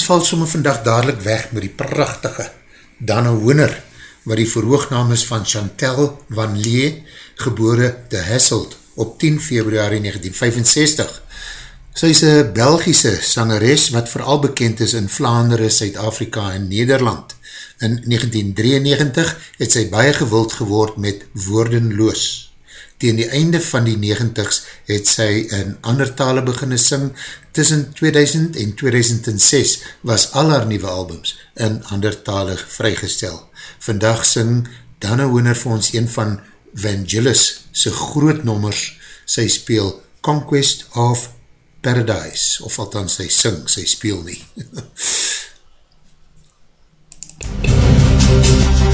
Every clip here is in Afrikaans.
Ons val somme vandag dadelijk weg met die prachtige Dana Hooner, wat die verhoognaam is van Chantal Van Lee, gebore te Hasselt op 10 februari 1965. Sy is een Belgische sangeres wat vooral bekend is in Vlaanderen, Suid-Afrika en Nederland. In 1993 het sy baie gewild geword met Woordenloos. Tegen die einde van die negentigs het sy in ander tale beginne sing. Tussen 2000 en 2006 was al haar nieuwe albums in ander tale vrygestel. Vandag sing Dana Hooner vir ons een van Vangelis sy groot nommers. Sy speel Conquest of Paradise, of althans sy sing, sy speel nie. hearts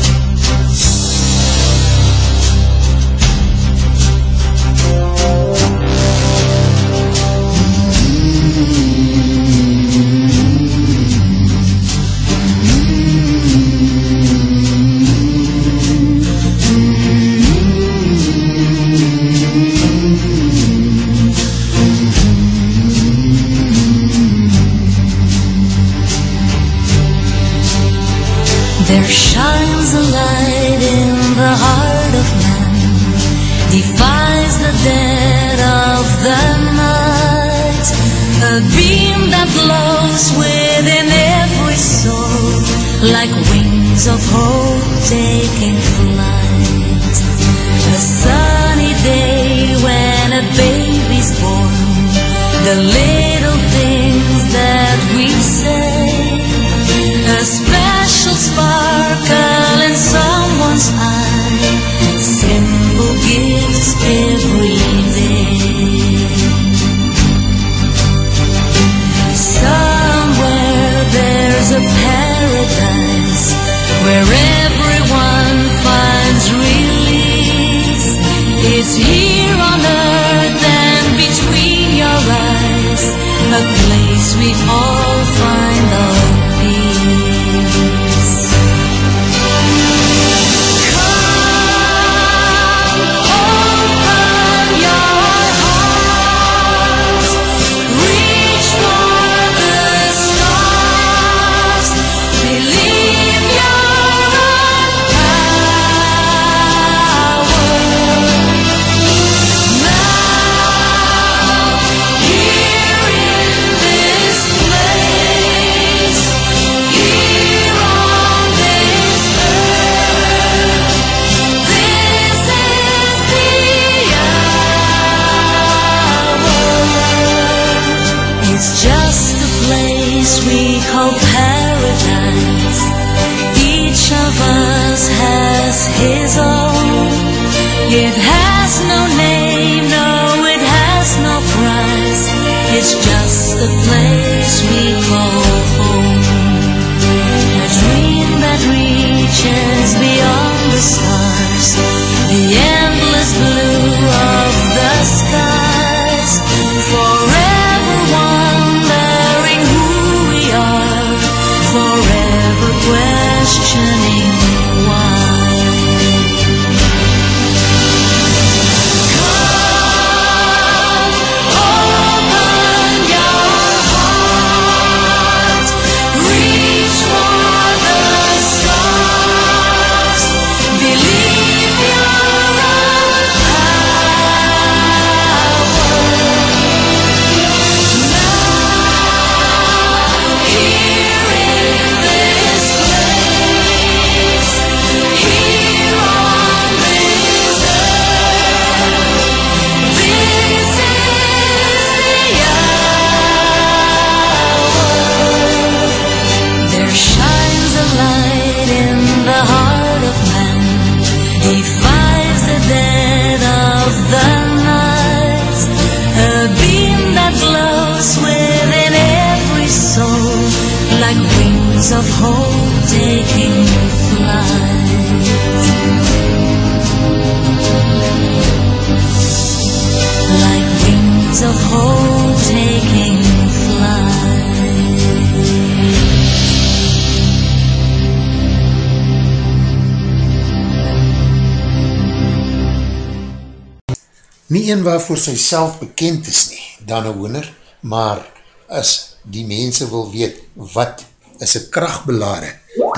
Waarvoor sy self bekend is nie, Dana Hooner, maar as die mense wil weet wat is een krachtbelare,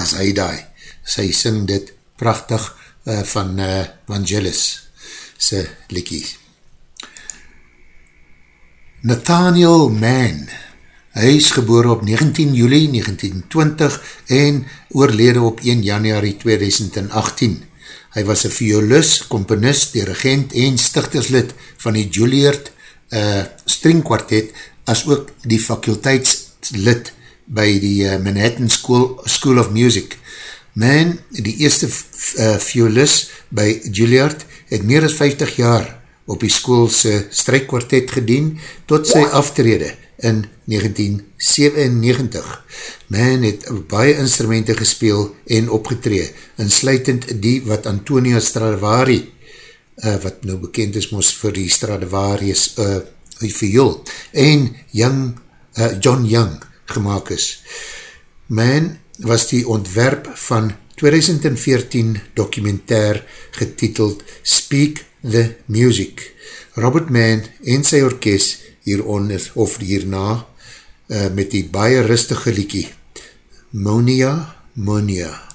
is hy daai. Sy sing dit prachtig uh, van uh, Vangelis sy likkies. Nathaniel Mann, hy is geboor op 19 juli 1920 en oorlede op 1 januari 2018. Hy was een violist, componist, dirigent en stichterslid van die Juilliard uh, String Quartet as ook die fakulteitslid by die uh, Manhattan School, School of Music. Man, die eerste uh, violist by Juilliard het meer as 50 jaar op die schoolse strijkkwartet gedien tot sy aftrede in 1997. Man het baie instrumenten gespeel en opgetree, insluitend die wat Antonio Stradivari, uh, wat nou bekend is moos vir die Stradivarius uh, viool, en Young, uh, John Young gemaakt is. Man was die ontwerp van 2014 documentair getiteld Speak the Music. Robert Mann en sy orkest hieronder of hierna uh, met die baie rustige liekie. Monia Monia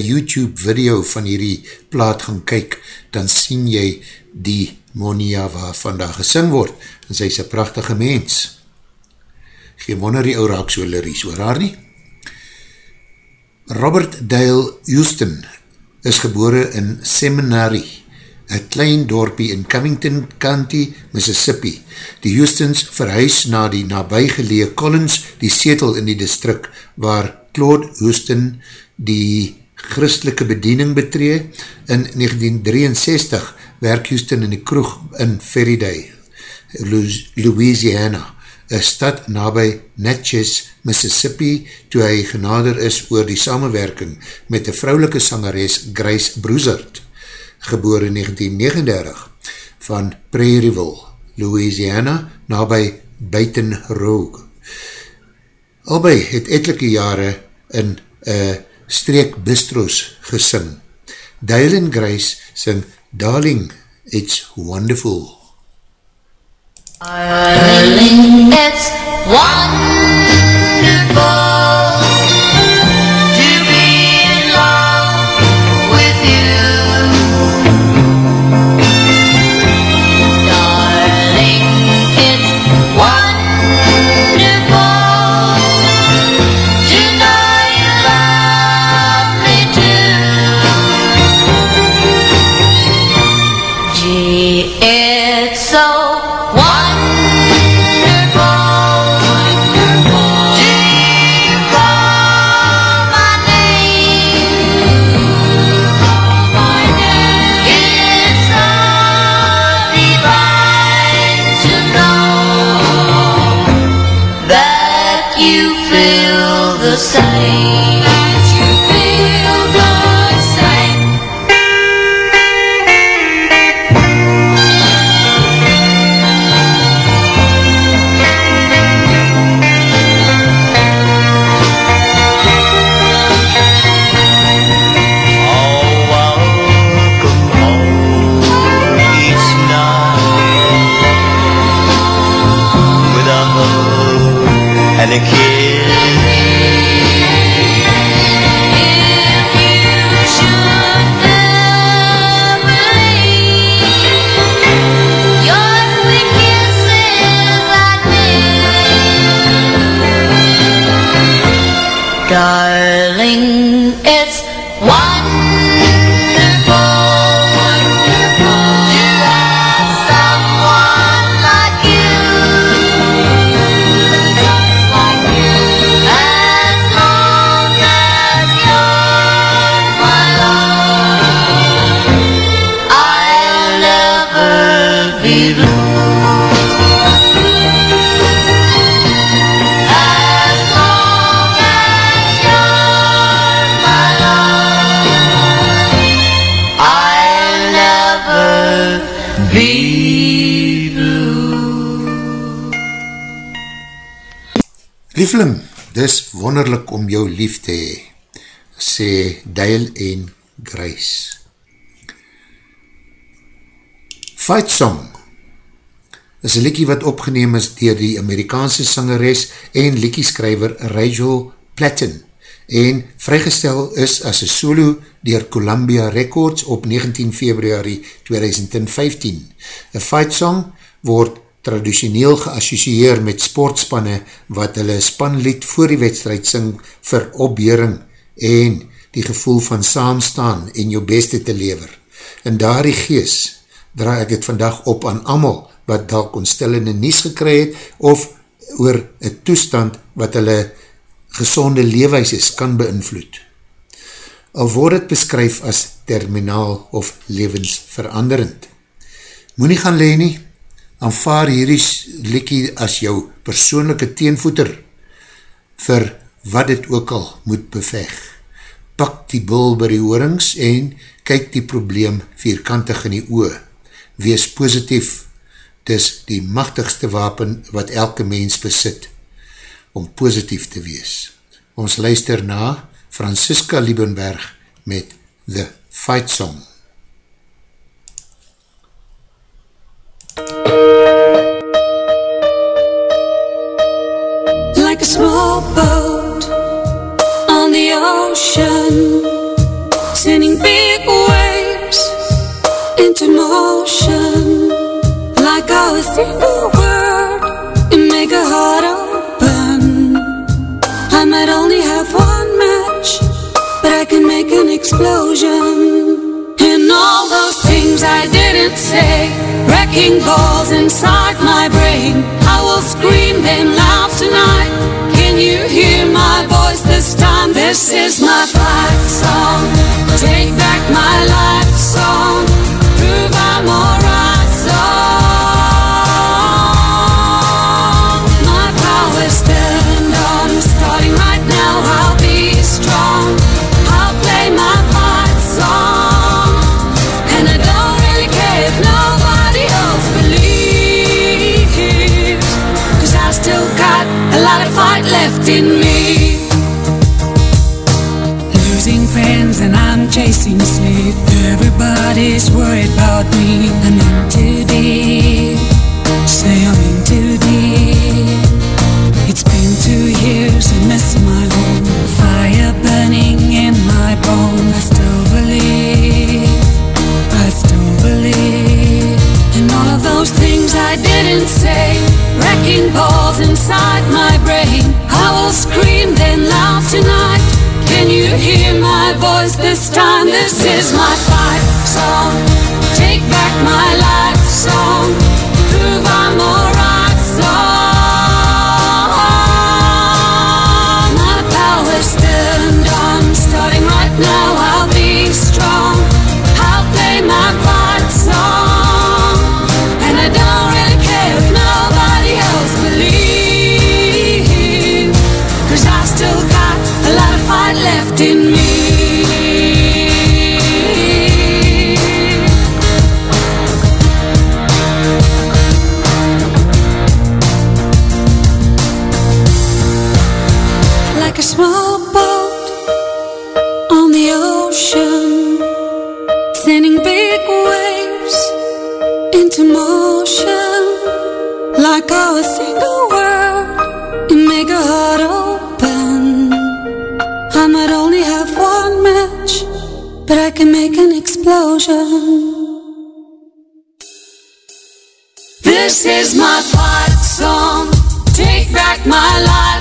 YouTube video van hierdie plaat gaan kyk, dan sien jy die Monia waar vandag gesing word, en sy is een prachtige mens. Geen wonder die ou raak so liries, hoor haar nie? Robert Dale Houston is gebore in Seminary, een klein dorpie in Covington County, Mississippi. Die Houstons verhuis na die nabijgelee Collins, die setel in die distrik, waar Claude Houston die christelike bediening betree. In 1963 werk Houston in die kroeg in Faraday, Louisiana, een stad nabij Natchez, Mississippi, toe hy genader is oor die samenwerking met die vrouwelike sangeres Grace Broezert, geboor in 1939, van Prairieville, Louisiana, nabij Baton Rouge. Albei het etelike jare in uh, streek bistros gesing. Dylan Grace sing Darling, It's Wonderful. Darling, it's wonderful Liefling, dis wonderlik om jou lief te hee, sê Dale en Grace. Fight Song is een liekie wat opgeneem is dier die Amerikaanse sangeres en liekieskrijver Rachel Platten en vrygestel is as een solo dier Columbia Records op 19 februari 2015. Een fight song word traditioneel geassocieer met sportspanne wat hulle spanlied voor die wedstrijd sing vir opbeuring en die gevoel van saamstaan en jou beste te lever. In daardie gees draai ek het vandag op aan amal wat dalk ontstellende nies gekry het of oor een toestand wat hulle gezonde leewijs kan beïnvloed. Al word het beskryf as terminaal of levensveranderend. Moe nie gaan leen nie, aanvaar hierdie liekie as jou persoonlijke teenvoeter vir wat het ook al moet beveg. Pak die bul by die hoorings en kyk die probleem vierkantig in die oor. Wees positief, dis die machtigste wapen wat elke mens besit om positief te wees. Ons luister na Francisca Liebenberg met The Fight Song. Like a small boat on the ocean, sending big waves into motion. Like a single word, and make a heart open. I might only have one match, but I can make an explosion. And all those things I didn't say, wrecking balls inside my brain. I will scream them loud tonight. Can you hear my voice this time? This is my fight song. Take back my life song. Prove I'm alright in me. Losing friends and I'm chasing sleep. Everybody's worried about me. I'm in too deep. Say I'm in too deep. It's been two years, I miss my home. Fire burning in my bones. I still believe. I still believe in all of those things I didn't say. Wrecking balls inside will scream then loud tonight. Can you hear my voice this time? This is my fight song. Take back my life song. This is my fight song. Take back my life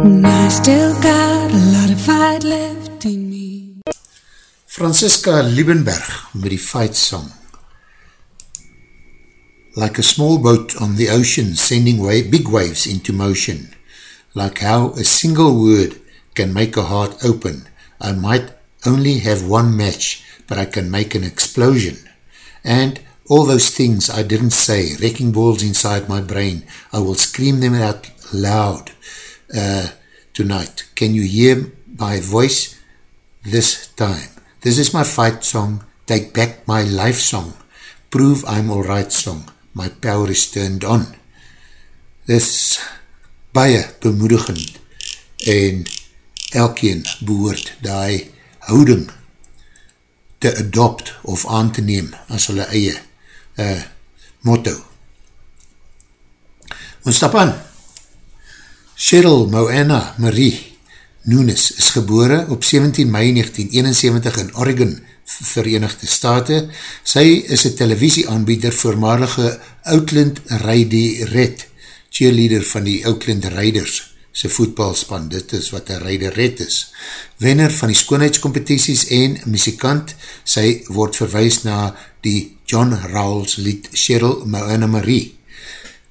I still got a lot of fight left in me. Francisca Liebenberg met die fight song. Like a small boat on the ocean sending wa big waves into motion. Like how a single word can make a heart open. I might only have one match, but I can make an explosion. And all those things I didn't say, wrecking balls inside my brain, I will scream them out loud uh, tonight. Can you hear my voice this time? This is my fight song, Take Back My Life song, Prove I'm Alright song, My Power is Turned On. Dis baie bemoedigend en elkeen behoort die houding te adopt of aan te neem as hulle eie uh, motto. Ons stap aan. Cheryl Moana Marie Nunes is gebore op 17 mei 1971 in Oregon, Verenigde Staten. Sy is een televisieaanbieder voormalige Outland Ridey Red, cheerleader van die Outland Riders, sy voetbalspan, dit is wat een Rider Red is. Wenner van die skoonheidscompetities en muzikant, sy word verwijs na die John Rawls lied Cheryl Moana Marie.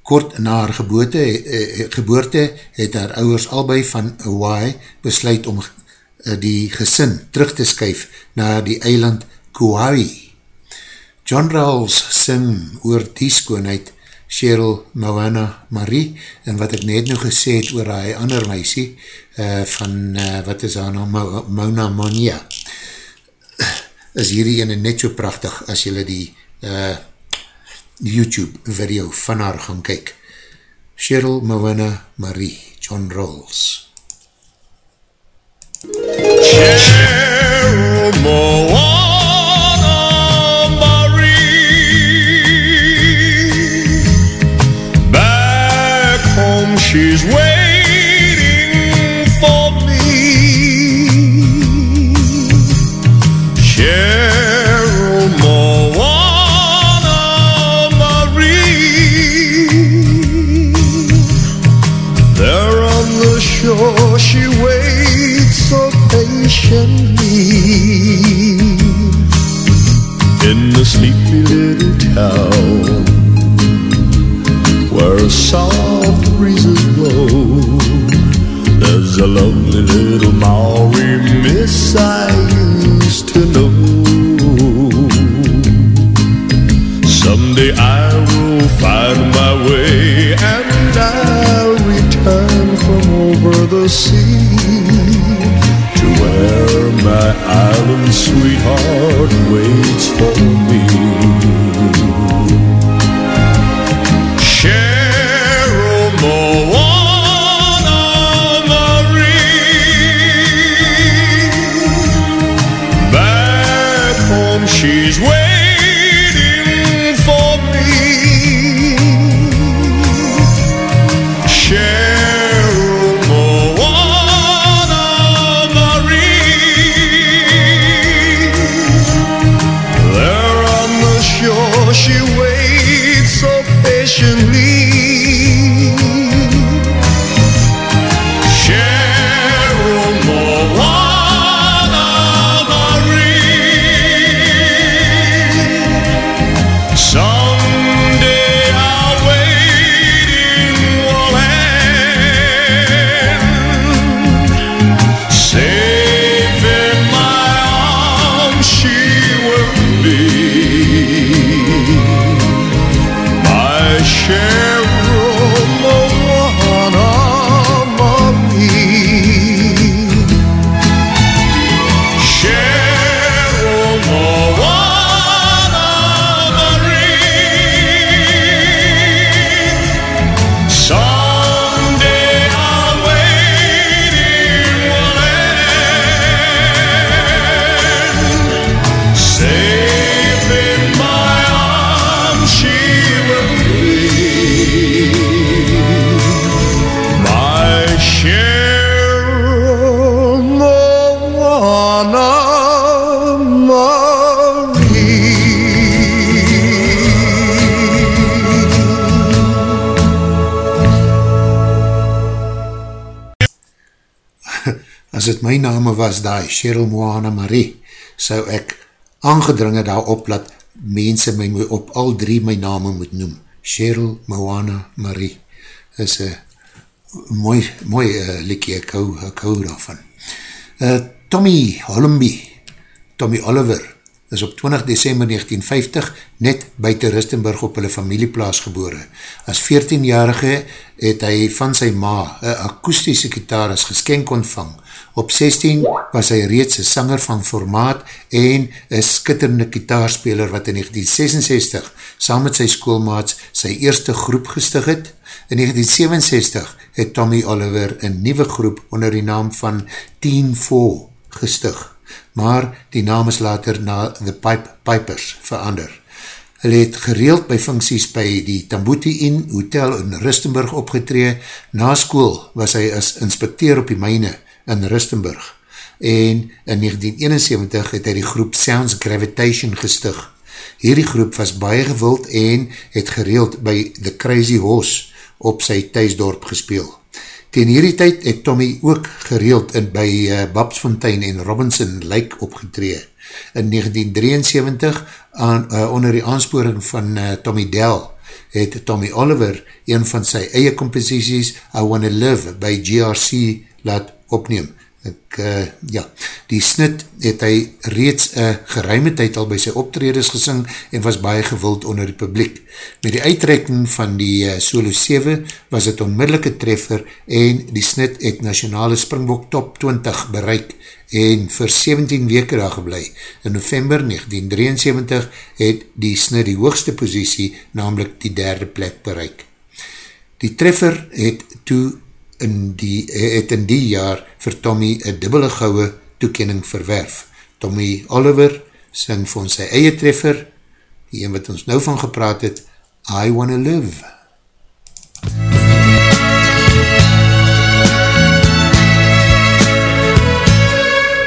Kort na haar geboorte, eh, geboorte het haar ouders albei van Hawaii besluit om eh, die gesin terug te skuif na die eiland Kauai. John Rawls sing oor die skoonheid Cheryl Moana Marie en wat ek net nou gesê het oor hy ander meisie uh, van, uh, wat is haar naam, Mona Mania is hierdie ene net so prachtig as jylle die uh, YouTube video van haar gaan kyk. Cheryl Moana Marie, John Rawls. Cheryl Moana Marie Back home she's waiting where soft breezes blow. There's a lonely little Maori miss I used to know. Someday I will find my way and I'll return from over the sea to where my island sweetheart waits for me. Cheryl Moana Marie, sou ek aangedringe daarop dat mense my op al drie my name moet noem. Cheryl Moana Marie is een mooi, mooi uh, likkie, ek hou, ek hou daarvan. Uh, Tommy Holmby, Tommy Oliver, is op 20 december 1950 net buiten Rustenburg op hulle familieplaas gebore. As 14-jarige het hy van sy ma een akoestische gitaar as geskenk ontvang. Op 16 was hy reeds een sanger van formaat en een skitterende gitaarspeler wat in 1966 saam met sy schoolmaats sy eerste groep gestig het. In 1967 het Tommy Oliver een nieuwe groep onder die naam van Teen 4 gestig, maar die naam is later na The Pipe Pipers verander. Hulle het gereeld by funksies by die Tambuti Inn Hotel in Rustenburg opgetree. Na school was hy as inspecteur op die myne in Rustenburg. En in 1971 het hy die groep Sounds Gravitation gestig. Hierdie groep was baie gewild en het gereeld by The Crazy Horse op sy thuisdorp gespeel. Tegen hierdie tyd het Tommy ook gereeld in by uh, Babsfontein en Robinson Lake opgetree. In 1973, aan, uh, onder die aansporing van uh, Tommy Dell, het Tommy Oliver een van sy eie composities I Wanna Live by GRC laat opneem. Ek, uh, ja, die snit het hy reeds een geruime tyd al by sy optreders gesing en was baie gewild onder die publiek. Met die uitrekking van die uh, solo 7 was het onmiddellike treffer en die snit het nationale Springbok top 20 bereik en vir 17 weke daar geblei. In november 1973 het die snit die hoogste posiesie, namelijk die derde plek bereik. Die treffer het toe in die, het in die jaar vir Tommy een dubbele gouwe toekening verwerf. Tommy Oliver sing vir ons sy eie treffer, die een wat ons nou van gepraat het, I Wanna Live.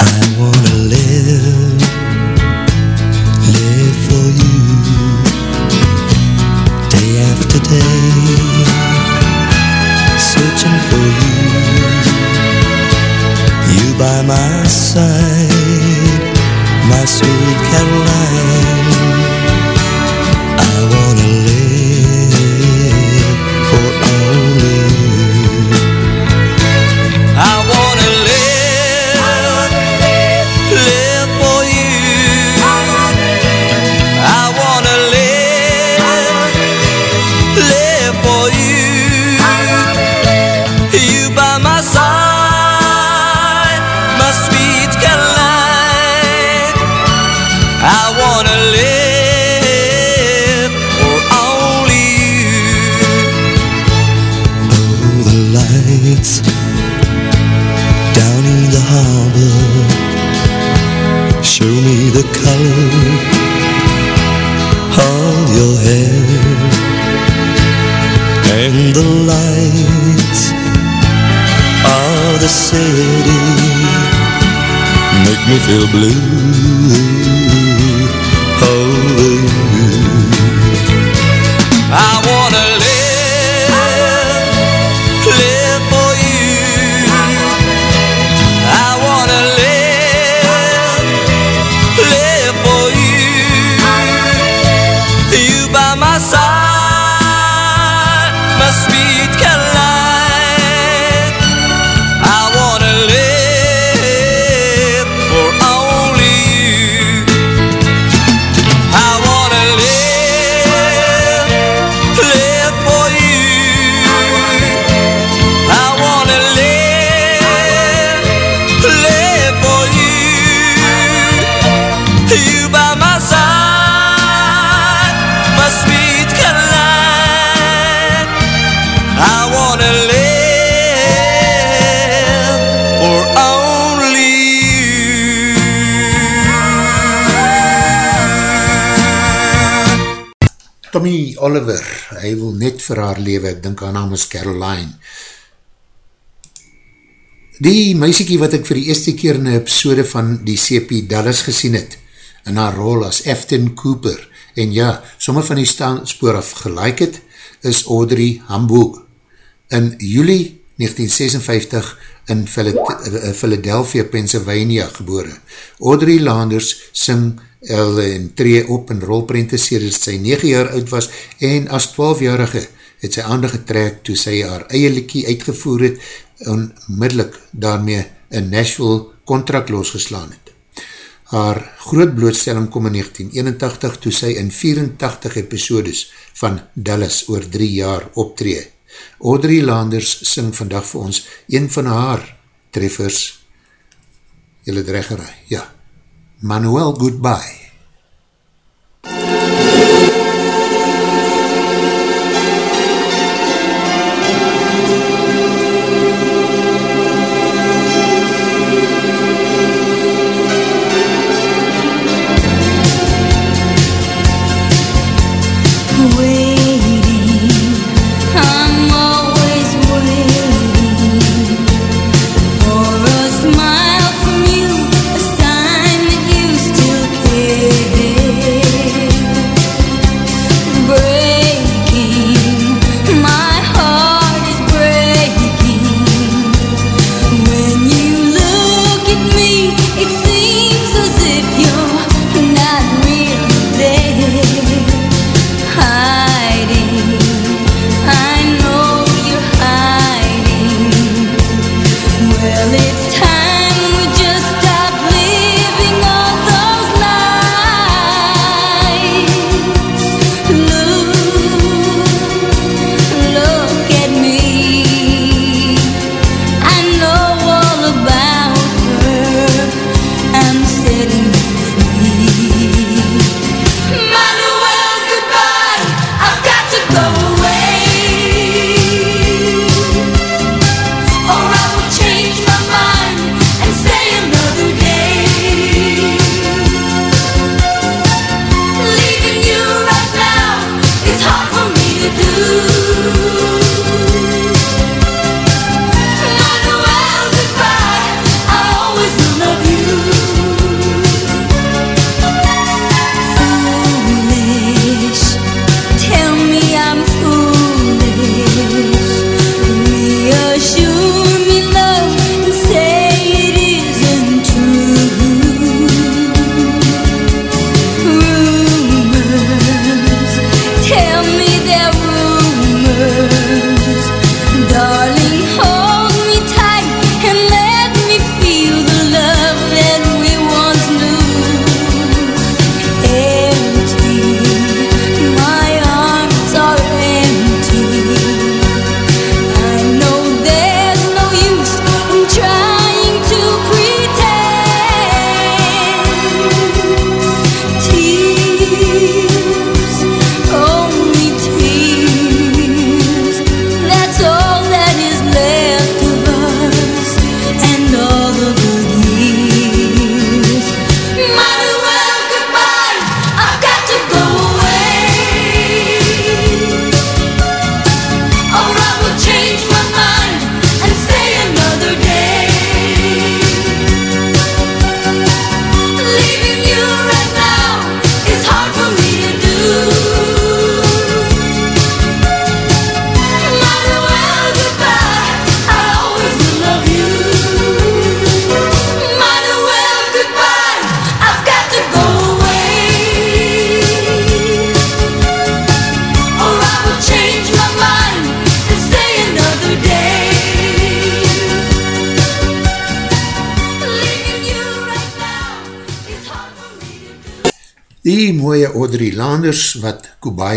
I wanna live, live for you, day after day, my side, my feel blue vir haar lewe, ek dink haar naam is Caroline. Die meisiekie wat ek vir die eerste keer in die episode van die CP Dallas gesien het, in haar rol as Afton Cooper, en ja, sommer van die staanspoor af gelijk het, is Audrey Hamburg. In juli 1956 in Philadelphia, Pennsylvania geboore. Audrey Landers sing en tree op in rolprente sedert sy 9 jaar oud was en as 12-jarige het sy aande getrek toe sy haar eie liekie uitgevoer het onmiddellik daarmee in Nashville contract losgeslaan het. Haar groot blootstelling kom in 1981 toe sy in 84 episodes van Dallas oor 3 jaar optree. Audrey Landers sing vandag vir ons een van haar treffers, jylle dreggerij, ja, Manuel Goodbye. Waiting,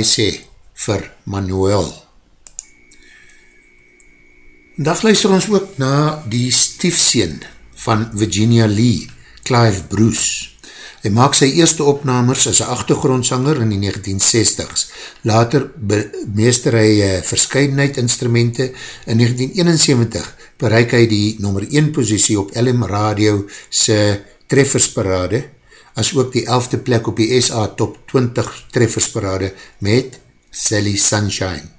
Kubai sê vir Manuel. Dag luister ons ook na die stiefseen van Virginia Lee, Clive Bruce. Hy maak sy eerste opnamers as een achtergrondsanger in die 1960s. Later meester hy uh, verscheidenheid instrumente. In 1971 bereik hy die nummer 1 posiesie op LM Radio sy treffersparade, as ook die 11de plek op die SA Top 20 treffersparade met Sally Sunshine.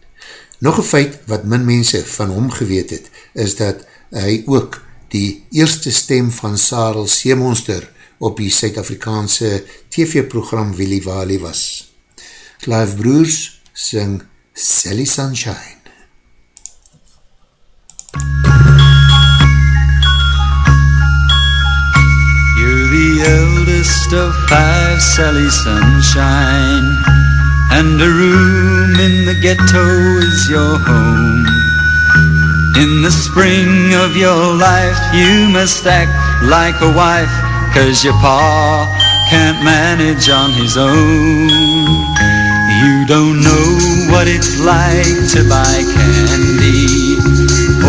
Nog een feit wat min mense van hom geweet het, is dat hy ook die eerste stem van Sarel Seemonster op die Suid-Afrikaanse TV-program Willy Wally was. Clive Broers sing Sally Sunshine. You're the eldest of five, Sally Sunshine. And a room in the ghetto is your home. In the spring of your life you must act like a wife Cause your pa can't manage on his own. You don't know what it's like to buy candy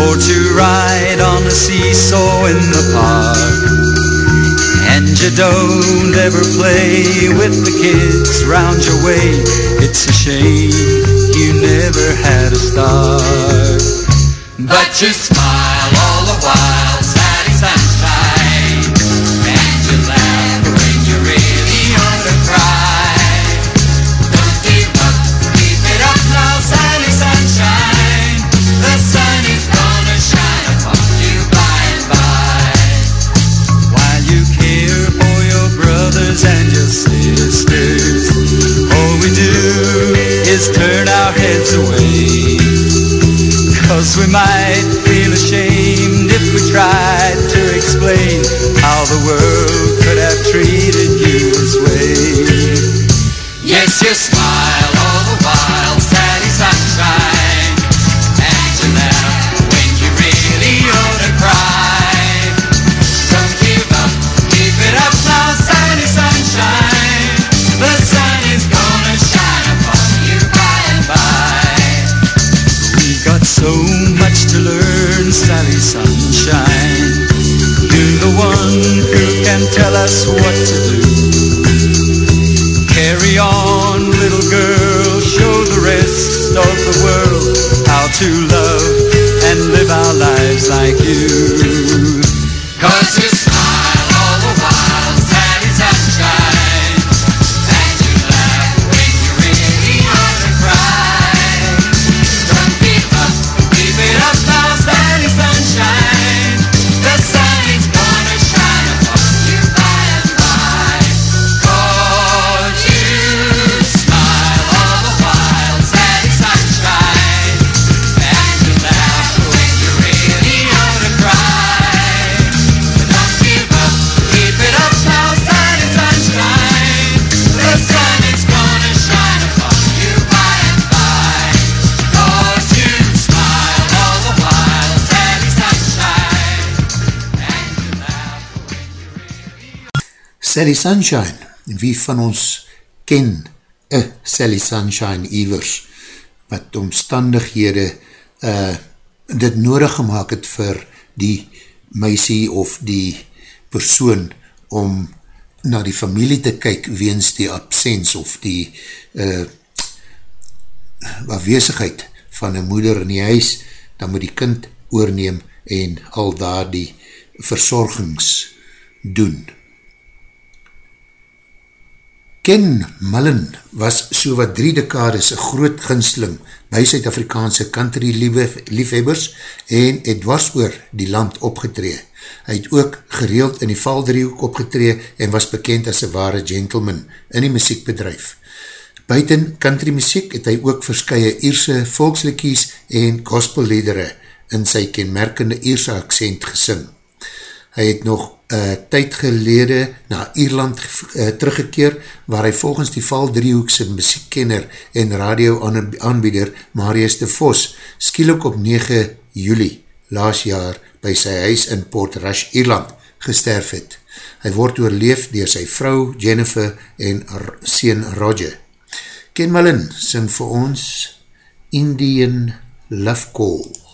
Or to ride on a seesaw in the park you don't ever play with the kids round your way. It's a shame you never had a start But you smile all the while, Sally turn our heads away. Cause we might feel ashamed if we tried to explain How the world could have treated you this way. Yes, you us what to do. Carry on, little girl, show the rest of the world how to love and live our lives like you. Cause Sally Sunshine, wie van ons ken een Sally Sunshine Evers, wat omstandighede uh, dit nodig gemaakt het vir die meisie of die persoon om na die familie te kyk weens die absens of die uh, afwezigheid van een moeder in die huis, dan moet die kind oorneem en al daar die verzorgings doen. Ken Mullen was so wat drie dekades een groot ginsling by Suid-Afrikaanse country liefhebbers en het dwars oor die land opgetree. Hy het ook gereeld in die valdriehoek opgetree en was bekend as een ware gentleman in die muziekbedrijf. Buiten country muziek het hy ook verskye Ierse volkslikies en gospelledere in sy kenmerkende Ierse accent gesing. Hy het nog uh, tyd gelede na Ierland uh, teruggekeer, waar hy volgens die Val Driehoekse muziekkenner en radio aanbieder Marius de Vos skielik op 9 juli laas jaar by sy huis in Port Rush, Ierland gesterf het. Hy word oorleef dier sy vrou Jennifer en sien Roger. Ken Mullen sing vir ons Indian Love Call.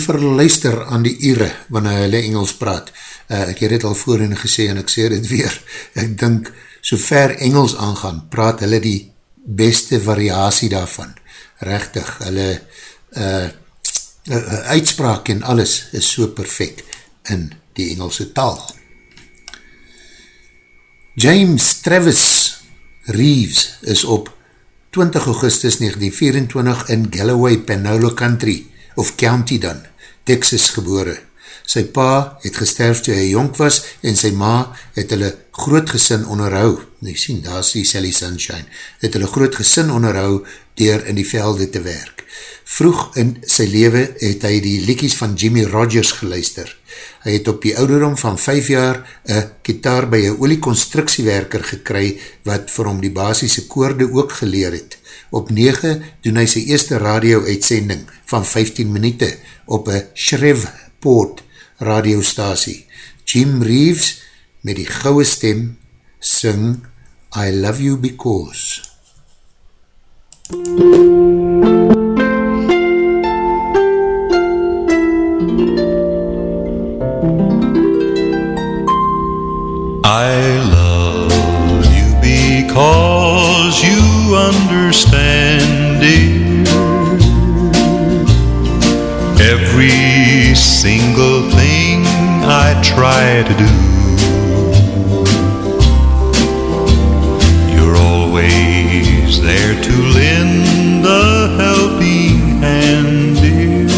Verluister aan die ure wanneer hulle Engels praat. Uh, ek het dit al voorheen gesê en ek sê dit weer. Ek dink, so ver Engels aangaan, praat hulle die beste variatie daarvan. Rechtig, hulle uh, uh, uitspraak en alles is so perfect in die Engelse taal. James Travis Reeves is op 20 augustus 1924 in Galloway, Panola Country, of County dan, Texas gebore. Sy pa het gesterf toe hy jonk was en sy ma het hulle groot gesin onderhou, nou sien, daar is die Sally Sunshine, het hulle groot gesin onderhou dier in die velde te werk. Vroeg in sy leven het hy die liekies van Jimmy Rogers geluister. Hy het op die ouderdom van 5 jaar een kitaar by een olieconstructiewerker gekry wat vir hom die basisse koorde ook geleer het. Op 9 doen hy sy eerste radio-uitsending van 15 minute op een Shreveport radiostasie. Jim Reeves met die gouwe stem sing I Love You Because. I love you because you understand understand dear. Every single thing I try to do, you're always there to lend a helping hand, dear.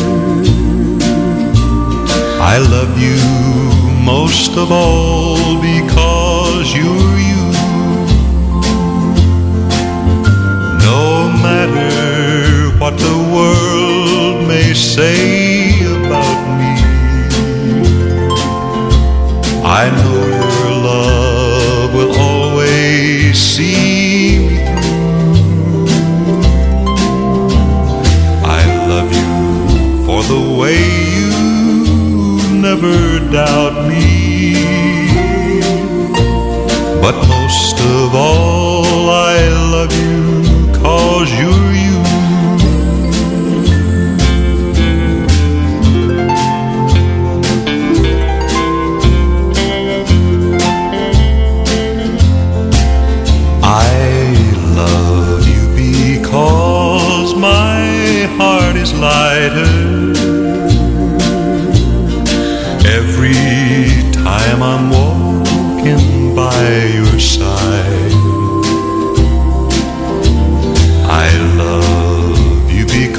I love you most of all. Matter what the world may say about me, I know your love will always see me through. I love you for the way you never doubt me. But most of all, you.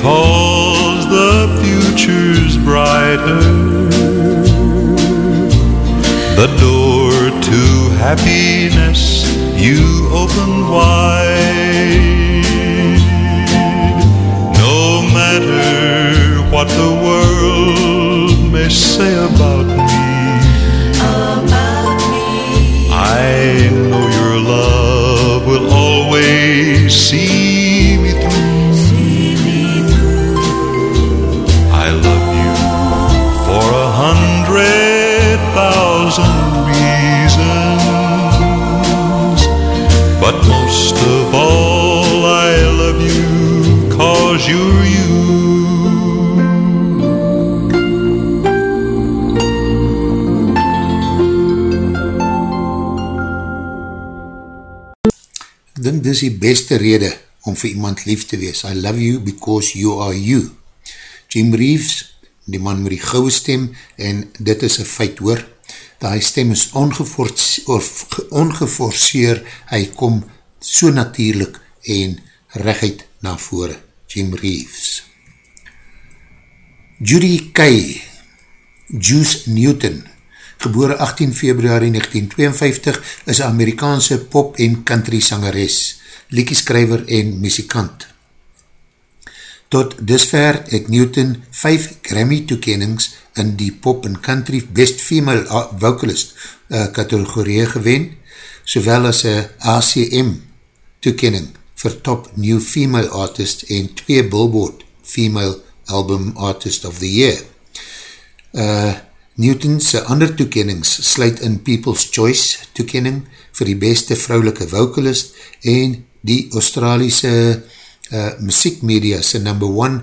Because the future's brighter. The door to happiness you open wide. No matter what the world may say about me about me, I know your love will always see Dis die beste rede om vir iemand lief te wees. I love you because you are you. Jim Reeves, die man met die gouwe stem, en dit is een feit hoor, die stem is ongeforceer, hy kom so natuurlijk en recht na vore. Jim Reeves. Judy Kay, Juice Newton, geboore 18 februari 1952, is Amerikaanse pop en country sangeres, liekieskrijver en muzikant. Tot dusver het Newton 5 Grammy toekennings in die pop en country best female vocalist uh, kategorie gewen, sowel as een ACM toekenning vir top new female artist en 2 Billboard female album artist of the year. Uh, Newton's ander toekennings sluit in People's Choice toekenning vir die beste vrouwelike vocalist en die Australiese uh, muziekmedia se number one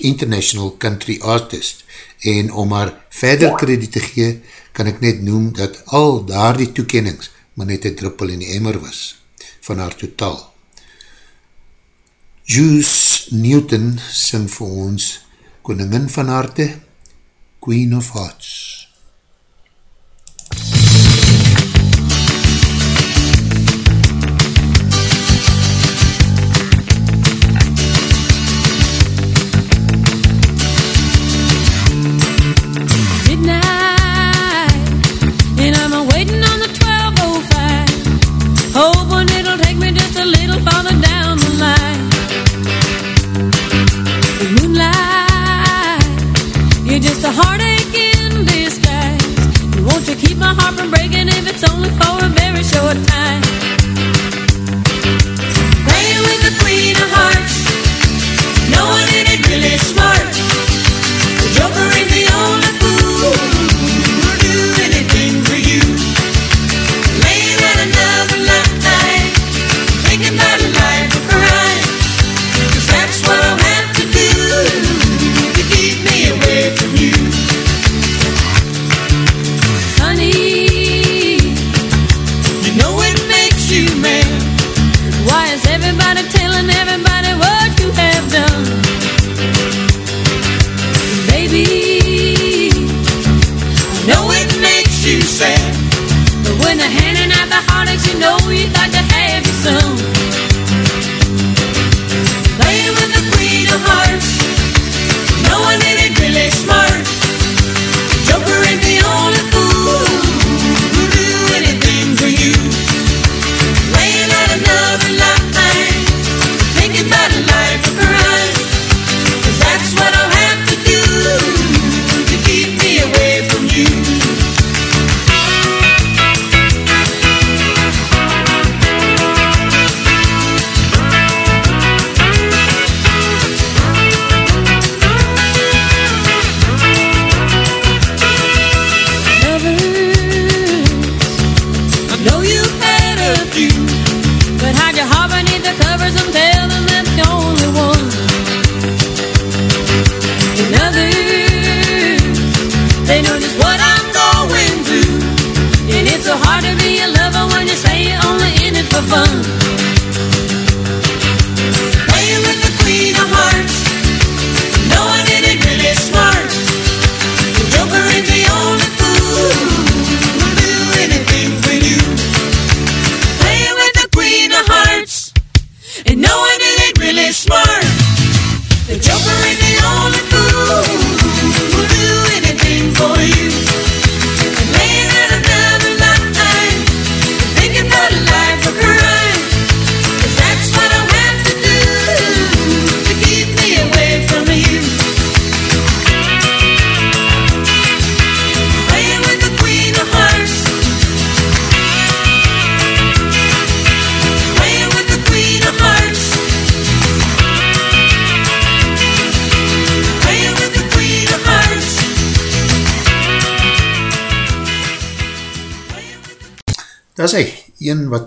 international country artist en om haar verder krediet te gee, kan ek net noem dat al daar die toekennings maar net een druppel in die emmer was van haar totaal. Juice Newton sing vir ons Koningin van Harte, Queen of Hearts. It's only for a very short time. Playing with the queen of hearts, no one in it really know you.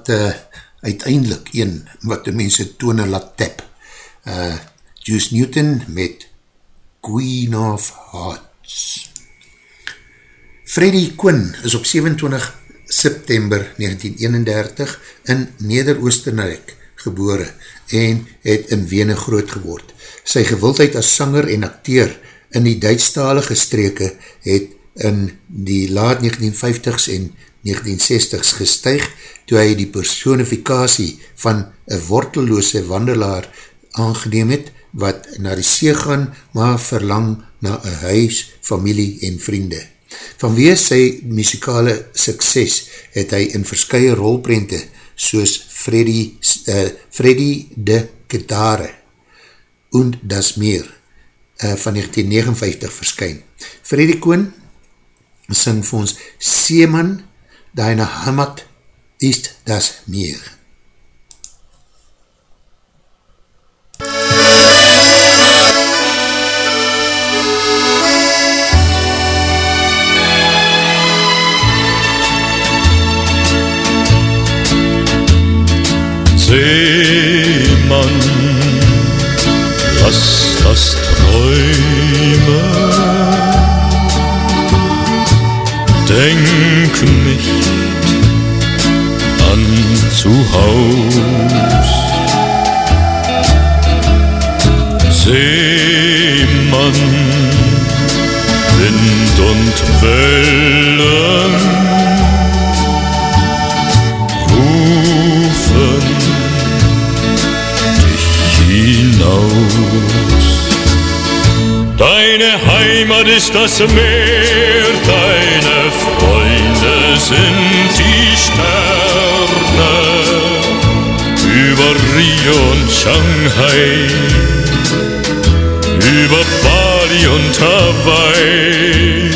Wat uh, uiteindelik, een wat die mense tone laat tap. Uh, Juice Newton met Queen of Hearts. Freddie Quinn is op 27 September 1931 in Neder-Oostenrijk gebore en het in Wene groot geword. Sy gewildheid as sanger en acteur in die Duitsstalige streke het in die laat 1950s en 1960s gestuig toe hy die personifikatie van een wortelloose wandelaar aangeneem het wat na die see gaan maar verlang na een huis, familie en vriende. Vanweer sy muzikale sukses het hy in verskye rolprente soos Freddy, uh, Freddy de Kedare und das meer uh, van 1959 verskyn. Freddy Koon sing vir ons Seeman Deine Hamad ist das meer. Seemann, lass das Träume. Denk nicht an zu Haus. Seemann, Wind und Wellen rufen dich hinaus. Deine Heimat ist das Meer, deine Freunde sind die Sterne. Über Rio und Shanghai, über Bali und Hawaii.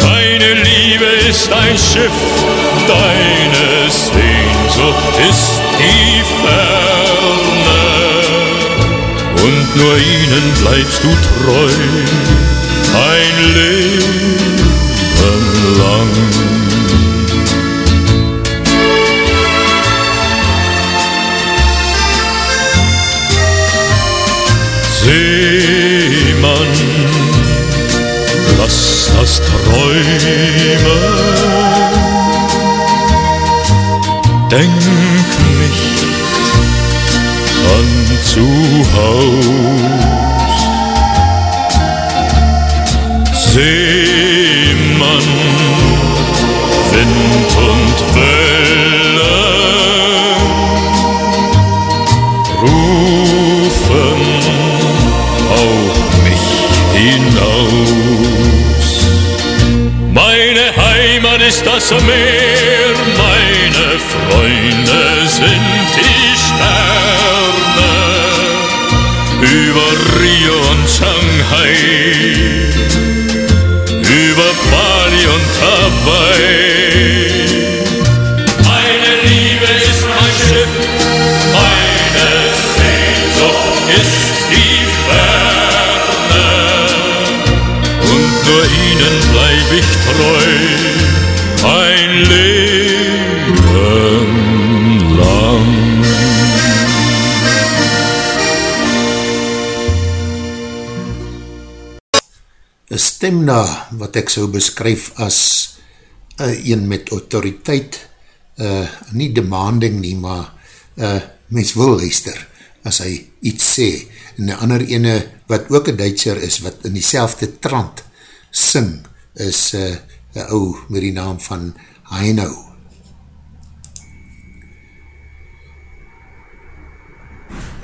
Deine Liebe ist ein Schiff, deine Sehnsucht ist die Ferne. Und nur ihnen bleibst du treu, Denk nicht an zu Haus. Seemann, Wind und Wellen rufen auch mich hinaus. Meine Heimat ist das Meer, Freunde sind die Sterne. Über Rio und Shanghai, über Bali und Hawaii. Meine Liebe ist mein Schiff, meine Sehnsucht ist die Ferne. Und nur ihnen bleib ich treu, ein Leben Een stem na wat ek so beskryf as uh, een met autoriteit, uh, nie demanding nie, maar uh, mens wil luister as hy iets sê. En die ander ene wat ook een Duitser is, wat in die trant sing, is uh, een ou met die naam van Heino.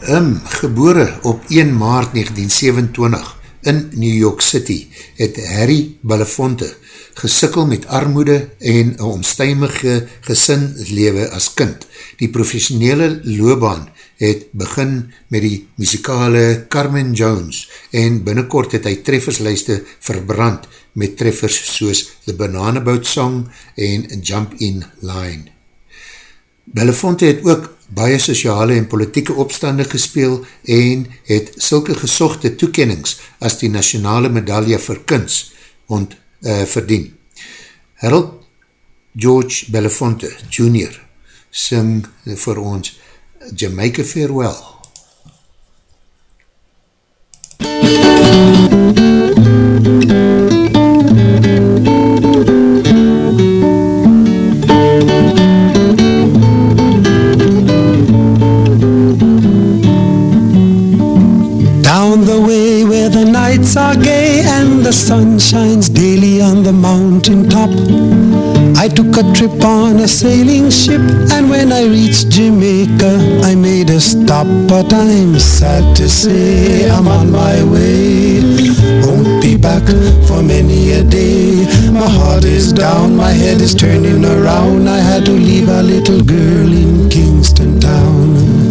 Um, gebore op 1 maart 1927 in New York City het Harry Belafonte gesikkel met armoede en een omstuimige gesinlewe as kind. Die professionele loopbaan het begin met die muzikale Carmen Jones en binnenkort het hy trefferslijste verbrand met treffers soos The Banana Boat Song en Jump In Line. Belafonte het ook baie sociale en politieke opstande gespeel en het sulke gesochte toekennings as die nationale medaille vir kunst ont, uh, verdien. Harold George Belafonte Jr. sing vir ons Jamaica Farewell. Down the sun shines daily on the mountain top. I took a trip on a sailing ship and when I reached Jamaica I made a stop but I'm sad to say I'm on my way. Won't be back for many a day. My heart is down, my head is turning around. I had to leave a little girl in Kingston town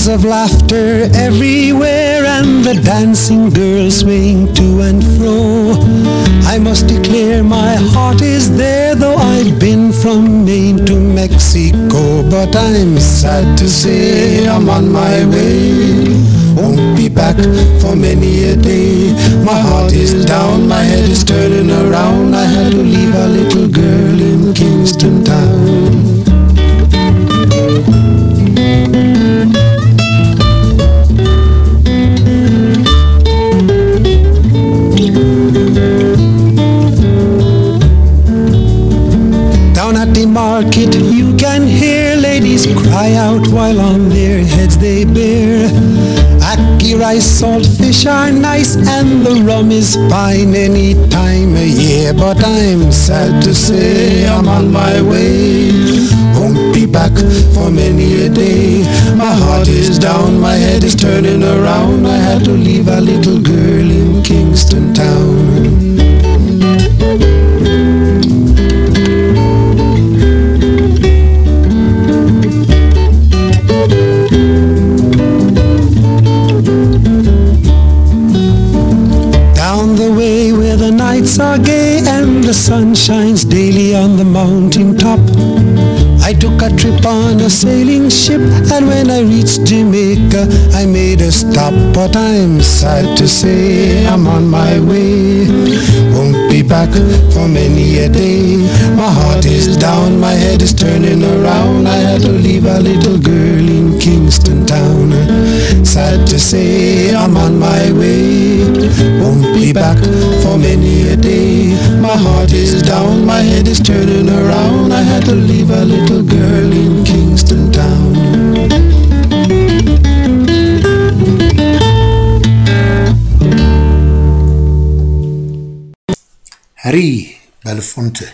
Sounds of laughter everywhere and the dancing girls swing to and fro. I must declare my heart is there though I've been from Maine to Mexico. But I'm sad to say I'm on my way. Won't be back for many a day. My heart is down, my head is turning around. I had to leave a little girl in Kingston town. Cry out while on their heads they bear. Ackee rice, salt fish are nice and the rum is fine any time of year. But I'm sad to say I'm on my way. Won't be back for many a day. My heart is down, my head is turning around. I had to leave a little girl in Kingston town. The sun shines daily on the mountain top. I took a trip on a sailing ship and when I reached Jamaica I made a stop. But I'm sad to say I'm on my way. Won't be back for many a day. My heart is down, my head is turning around. I had to leave a little girl in Kingston town. Sad to say I'm on my way Won't be back for many a day. My heart is down, my head is turning around. I had to leave a little girl in Kingston town. Harry Belafonte,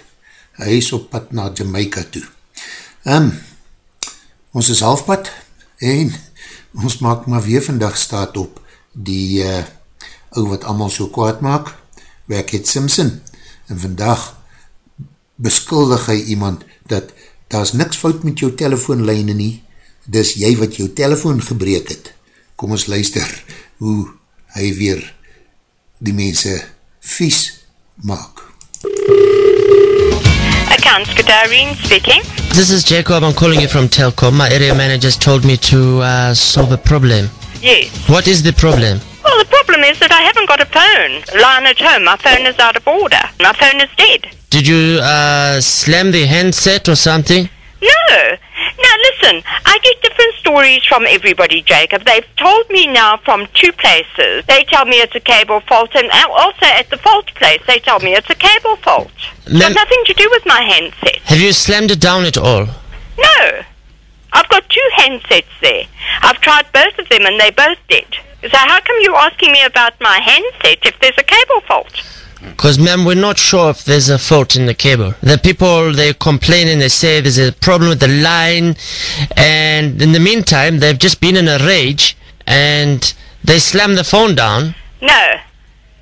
hy is op pad na Jamaica toe. Um, ons is halfpad en ons maak maar weer vandag staat op die uh, ou wat allemaal so kwaad maak, Wackhead Simpson. En vandag beskuldig hy iemand dat daar is niks fout met jou telefoonlijne nie, dis jy wat jou telefoon gebreek het. Kom ons luister hoe hy weer die mense vies maak. Accounts Katarine speaking. This is Jacob. I'm calling you from Telcom. My area manager just told me to uh, solve a problem. Yes. What is the problem? Well, the problem is that I haven't got a phone line at home. My phone is out of order. My phone is dead. Did you uh, slam the handset or something? No. Now listen, I get different stories from everybody, Jacob. They've told me now from two places. They tell me it's a cable fault, and also at the fault place, they tell me it's a cable fault. It's got nothing to do with my handset. Have you slammed it down at all? No. I've got two handsets there. I've tried both of them and they're both dead. So how come you're asking me about my handset if there's a cable fault? Because, ma'am, we're not sure if there's a fault in the cable. The people, they complain and they say there's a problem with the line. And in the meantime, they've just been in a rage and they slammed the phone down. No.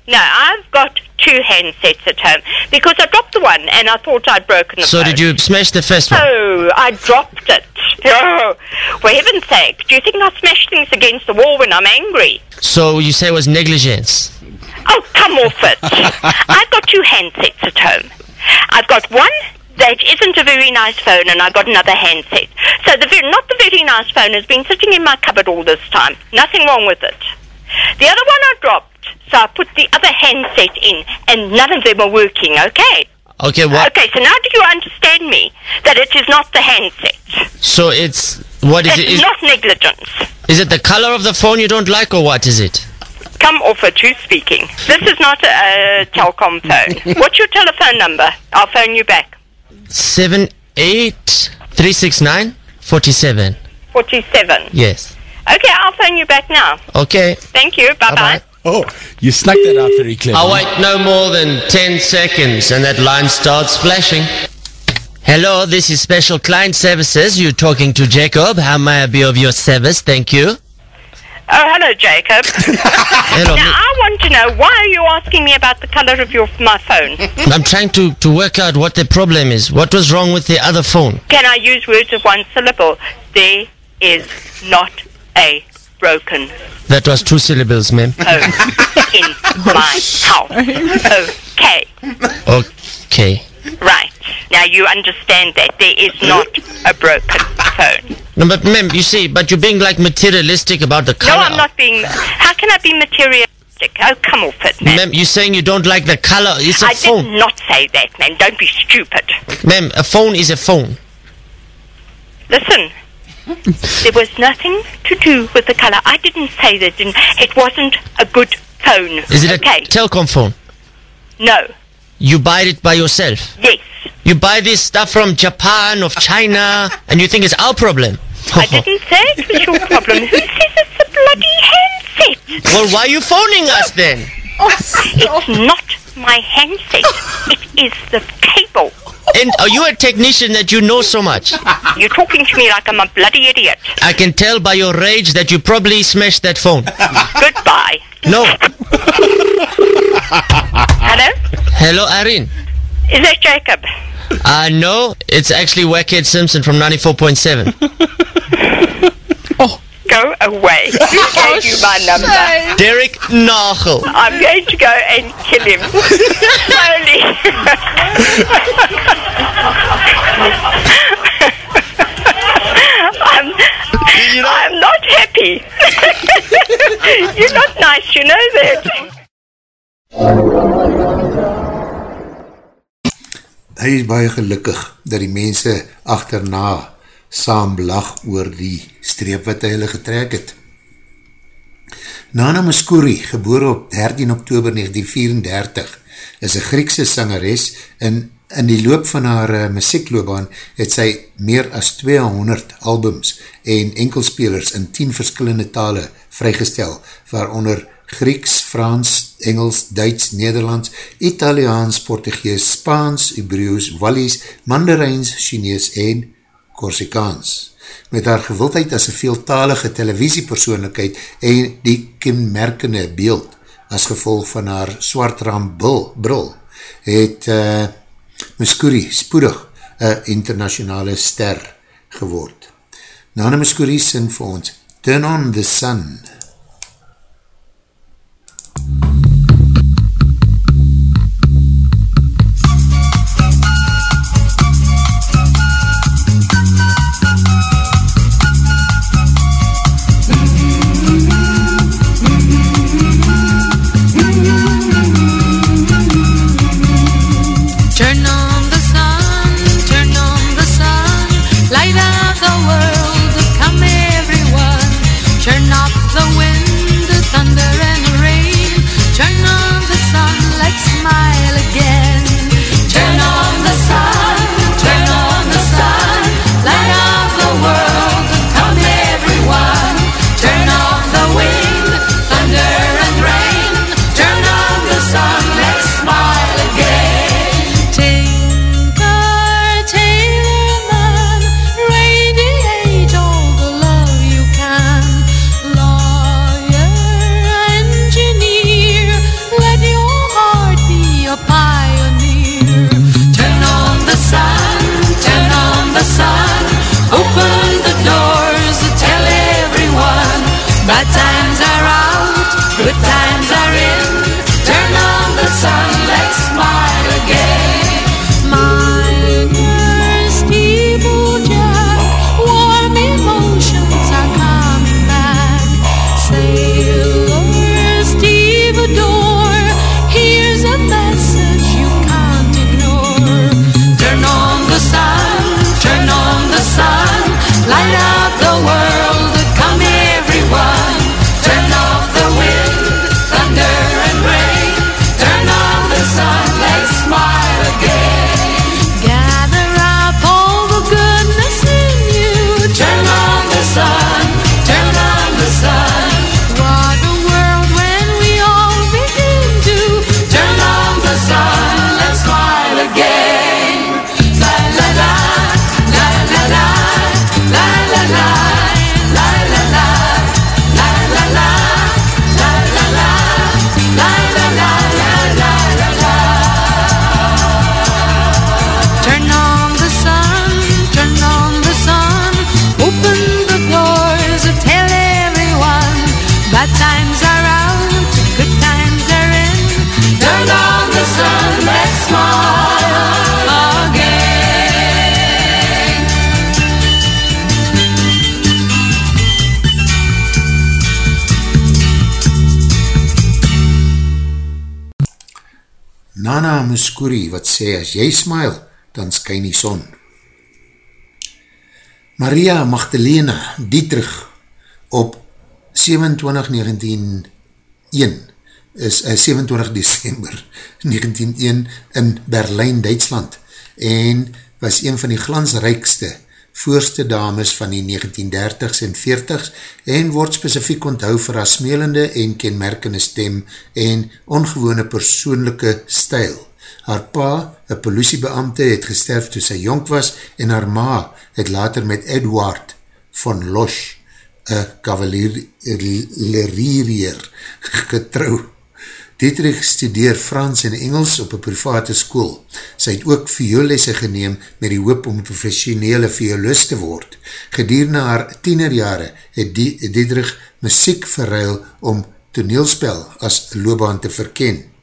No, I've got two handsets at home because I dropped the one and I thought I'd broken the So phone. did you smash the first one? Oh, I dropped it. Oh, for heaven's sake, do you think I smash things against the wall when I'm angry? So you say it was negligence? Oh, come off it. I've got two handsets at home. I've got one that isn't a very nice phone and I've got another handset. So the very, not the very nice phone has been sitting in my cupboard all this time. Nothing wrong with it. The other one I dropped, so I put the other handset in and none of them are working, okay? Okay, what? Okay, so now do you understand me that it is not the handset? So it's what is it's it? Is, not negligence. is it the color of the phone you don't like, or what is it? Come off it, you speaking. This is not a, a telecom phone. What's your telephone number? I'll phone you back. Seven eight three six nine forty seven. 47. Yes. Okay, I'll phone you back now. Okay. Thank you. Bye-bye. Oh, you snuck that out very clever. I'll wait no more than 10 seconds and that line starts flashing. Hello, this is Special Client Services. You're talking to Jacob. How may I be of your service? Thank you. Oh, hello, Jacob. Hello. now, I want to know, why are you asking me about the color of your my phone? I'm trying to, to work out what the problem is. What was wrong with the other phone? Can I use words of one syllable? There is not a broken That was two syllables, ma'am. phone in my house. Okay. Okay. Right. Now you understand that there is not a broken phone. No, but ma'am, you see, but you're being like materialistic about the color. No. I'm not being. How can I be materialistic? Oh, come off it, man. Ma'am, you're saying you don't like the color. It's a I phone. I did not say that, man. Don't be stupid. Ma'am, a phone is a phone. Listen. There was nothing to do with the color. I didn't say that. It wasn't a good phone. Is it okay? a telecom phone? no. You buy it by yourself. Yes. You buy this stuff from Japan, of China, and you think it's our problem. I didn't say it was your problem. Who says it's a bloody handset? Well, why are you phoning us then? It's not my handset. It is the cable. And are you a technician that you know so much? You're talking to me like I'm a bloody idiot. I can tell by your rage that you probably smashed that phone. Goodbye. No. Hello? Hello, Irene. Is that Jacob? Uh, no, it's actually Wackhead Simpson from 94.7. Go away. Oh, Who gave you my number? Derek Nagel. I'm going to go and kill him. Slowly. I'm, I'm not happy. You're not nice, you know that. Hy is baie gelukkig dat die mense achterna saam lag oor die streep wat hy hulle getrek het. Nana Muscuri, geboren op 13 oktober 1934, is een Griekse sangeres en in die loop van haar uh, muziekloobaan het sy meer as 200 albums en enkelspelers in 10 verskillende tale vrygestel, waaronder Grieks, Frans, Engels, Duits, Nederlands, Italiaans, Portugees, Spaans, Hebrews, Wallies, Mandarijns, Chinees en Korsikaans. Met haar gewildheid as een veeltalige televisiepersoonlijkheid en die kenmerkende beeld as gevolg van haar swartram bril, het uh, Muscuri spoedig een internationale ster geword. Nana Muscuri sing vir ons Turn on the Sun. Turn as jy smile, dan skyn die son. Maria Magdalena Dietrich op 27-1901 is uh, 27 december 1901 in Berlijn, Duitsland en was een van die glansrijkste voorste dames van die 1930s en 40s en word specifiek onthou vir haar smelende en kenmerkende stem en ongewone persoonlijke stijl. Haar pa, een politiebeamte, het gesterf toe sy jonk was en haar ma het later met Edward von Losch, een kavalerier, getrouw. Dietrich studeer Frans en Engels op een private school. Sy het ook vioollesse geneem met die hoop om professionele violist te word. Gedierende haar tienerjare het Dietrich muziek verruil om toneelspel as loopbaan te verken.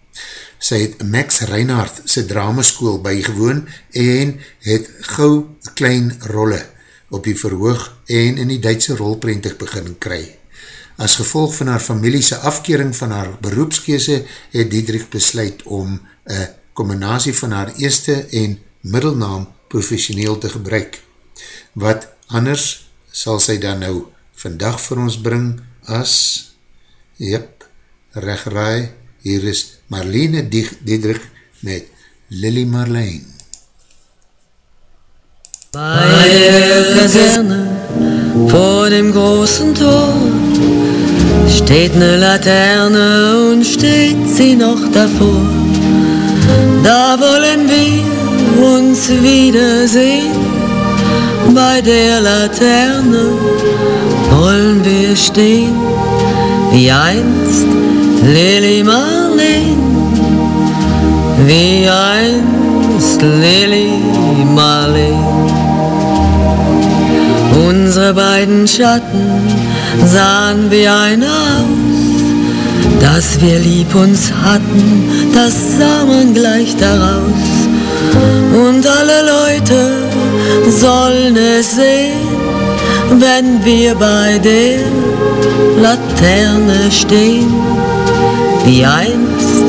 Sy het Max Reinhardt sy dramaschool bygewoon en het gauw klein rolle op die verhoog en in die Duitse rolprentig begin kry. As gevolg van haar familiese afkering van haar beroepskese het Diedrich besluit om een combinatie van haar eerste en middelnaam professioneel te gebruik. Wat anders sal sy dan nou vandag vir ons bring as, jyp, regraai, hier is Marlene Diedrich met Lily Marlene. Bei der Kaserne vor dem großen Tor steht ne Laterne und steht sie noch davor. Da wollen wir uns wiedersehen. Bei der Laterne wollen wir stehen, wie einst Lili Marleen, wie einst Lili Marleen. Unsere beiden Schatten sahen wie ein aus, dass wir lieb uns hatten, das sah man gleich daraus. Und alle Leute sollen es sehen, wenn wir bei der Laterne stehen, wie einst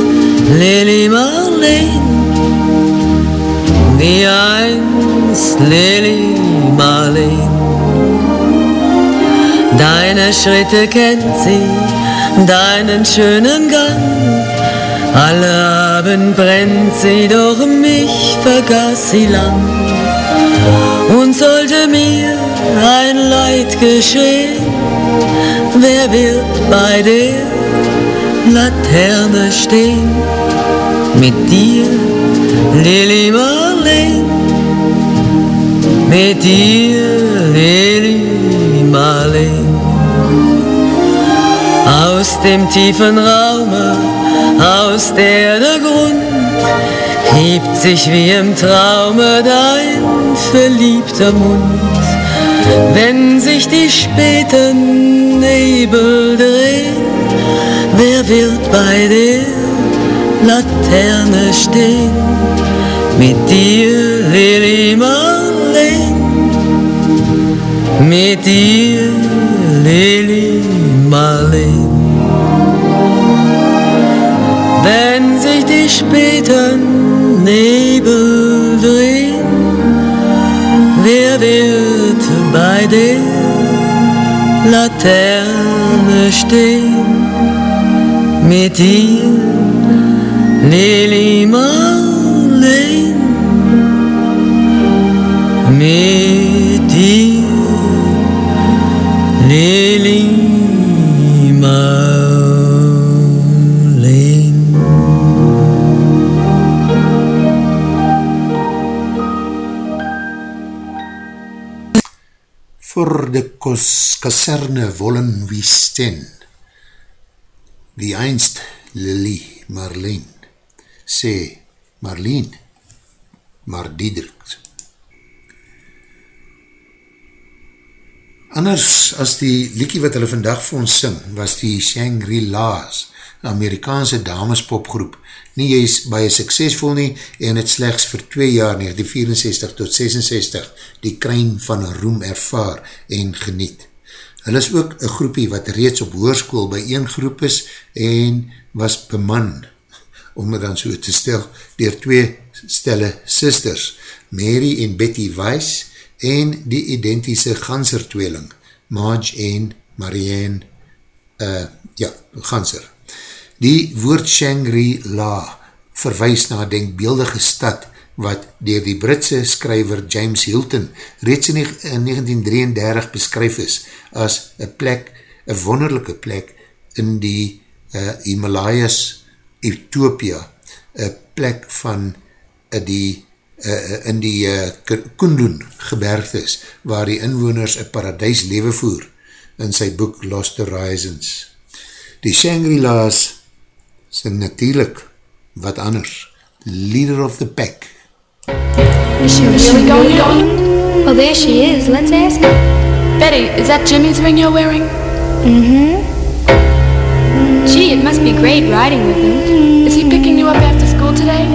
Lili Marleen, wie einst Lili Marleen. Deine Schritte kennt sie, deinen schönen Gang. Alle Abend brennt sie, doch mich vergaß sie lang. Und sollte mir ein Leid geschehen, wer wird bei der Laterne stehen? Mit dir, Lili Marleen, mit dir, Lili Marleen. Aus dem tiefen Raume, aus der der Grund hebt sich wie im Traume dein verliebter Mund. Wenn sich die späten Nebel drehen, wer wird bei der Laterne stehen? Mit dir, Lili Marleen, mit dir, Lili Marleen. Wenn sich die späten Nebel drehen, wer wird bei der Laterne stehen? Mit dir, Lili Marleen, mit dir, Lili Marleen. Voor de kaserne wollen Wie einst Lily Marleen sê Marleen, maar Diederik. Anders as die liekie wat hulle vandag vir ons sing, was die Shangri-La's, Amerikaanse damespopgroep, nie juist baie suksesvol nie en het slechts vir 2 jaar 1964 tot 66 die kruin van roem ervaar en geniet. Hulle is ook een groepie wat reeds op hoorskoel by een groep is en was beman om het dan so te stel, dier twee stelle sisters, Mary en Betty Weiss, en die identische ganser tweeling, Marge en Marianne, uh, ja, ganser. Die woord Shangri-La verwijs na denkbeeldige stad wat dier die Britse skryver James Hilton reeds in 1933 beskryf is as een plek, een wonderlijke plek in die uh, Himalayas Ethiopia, een plek van uh, die uh, in die uh, Kundun gebergd is, waar die inwoners een paradijs leven voer in sy boek Lost Horizons. Die Shangri-La's sing natuurlijk wat anders. Leader of the Pack. Is she really going to Well, there she is. Let's ask her. Betty, is that Jimmy's ring you're wearing? Mm-hmm. Gee, it must be great riding with him. Is he picking you up after school today?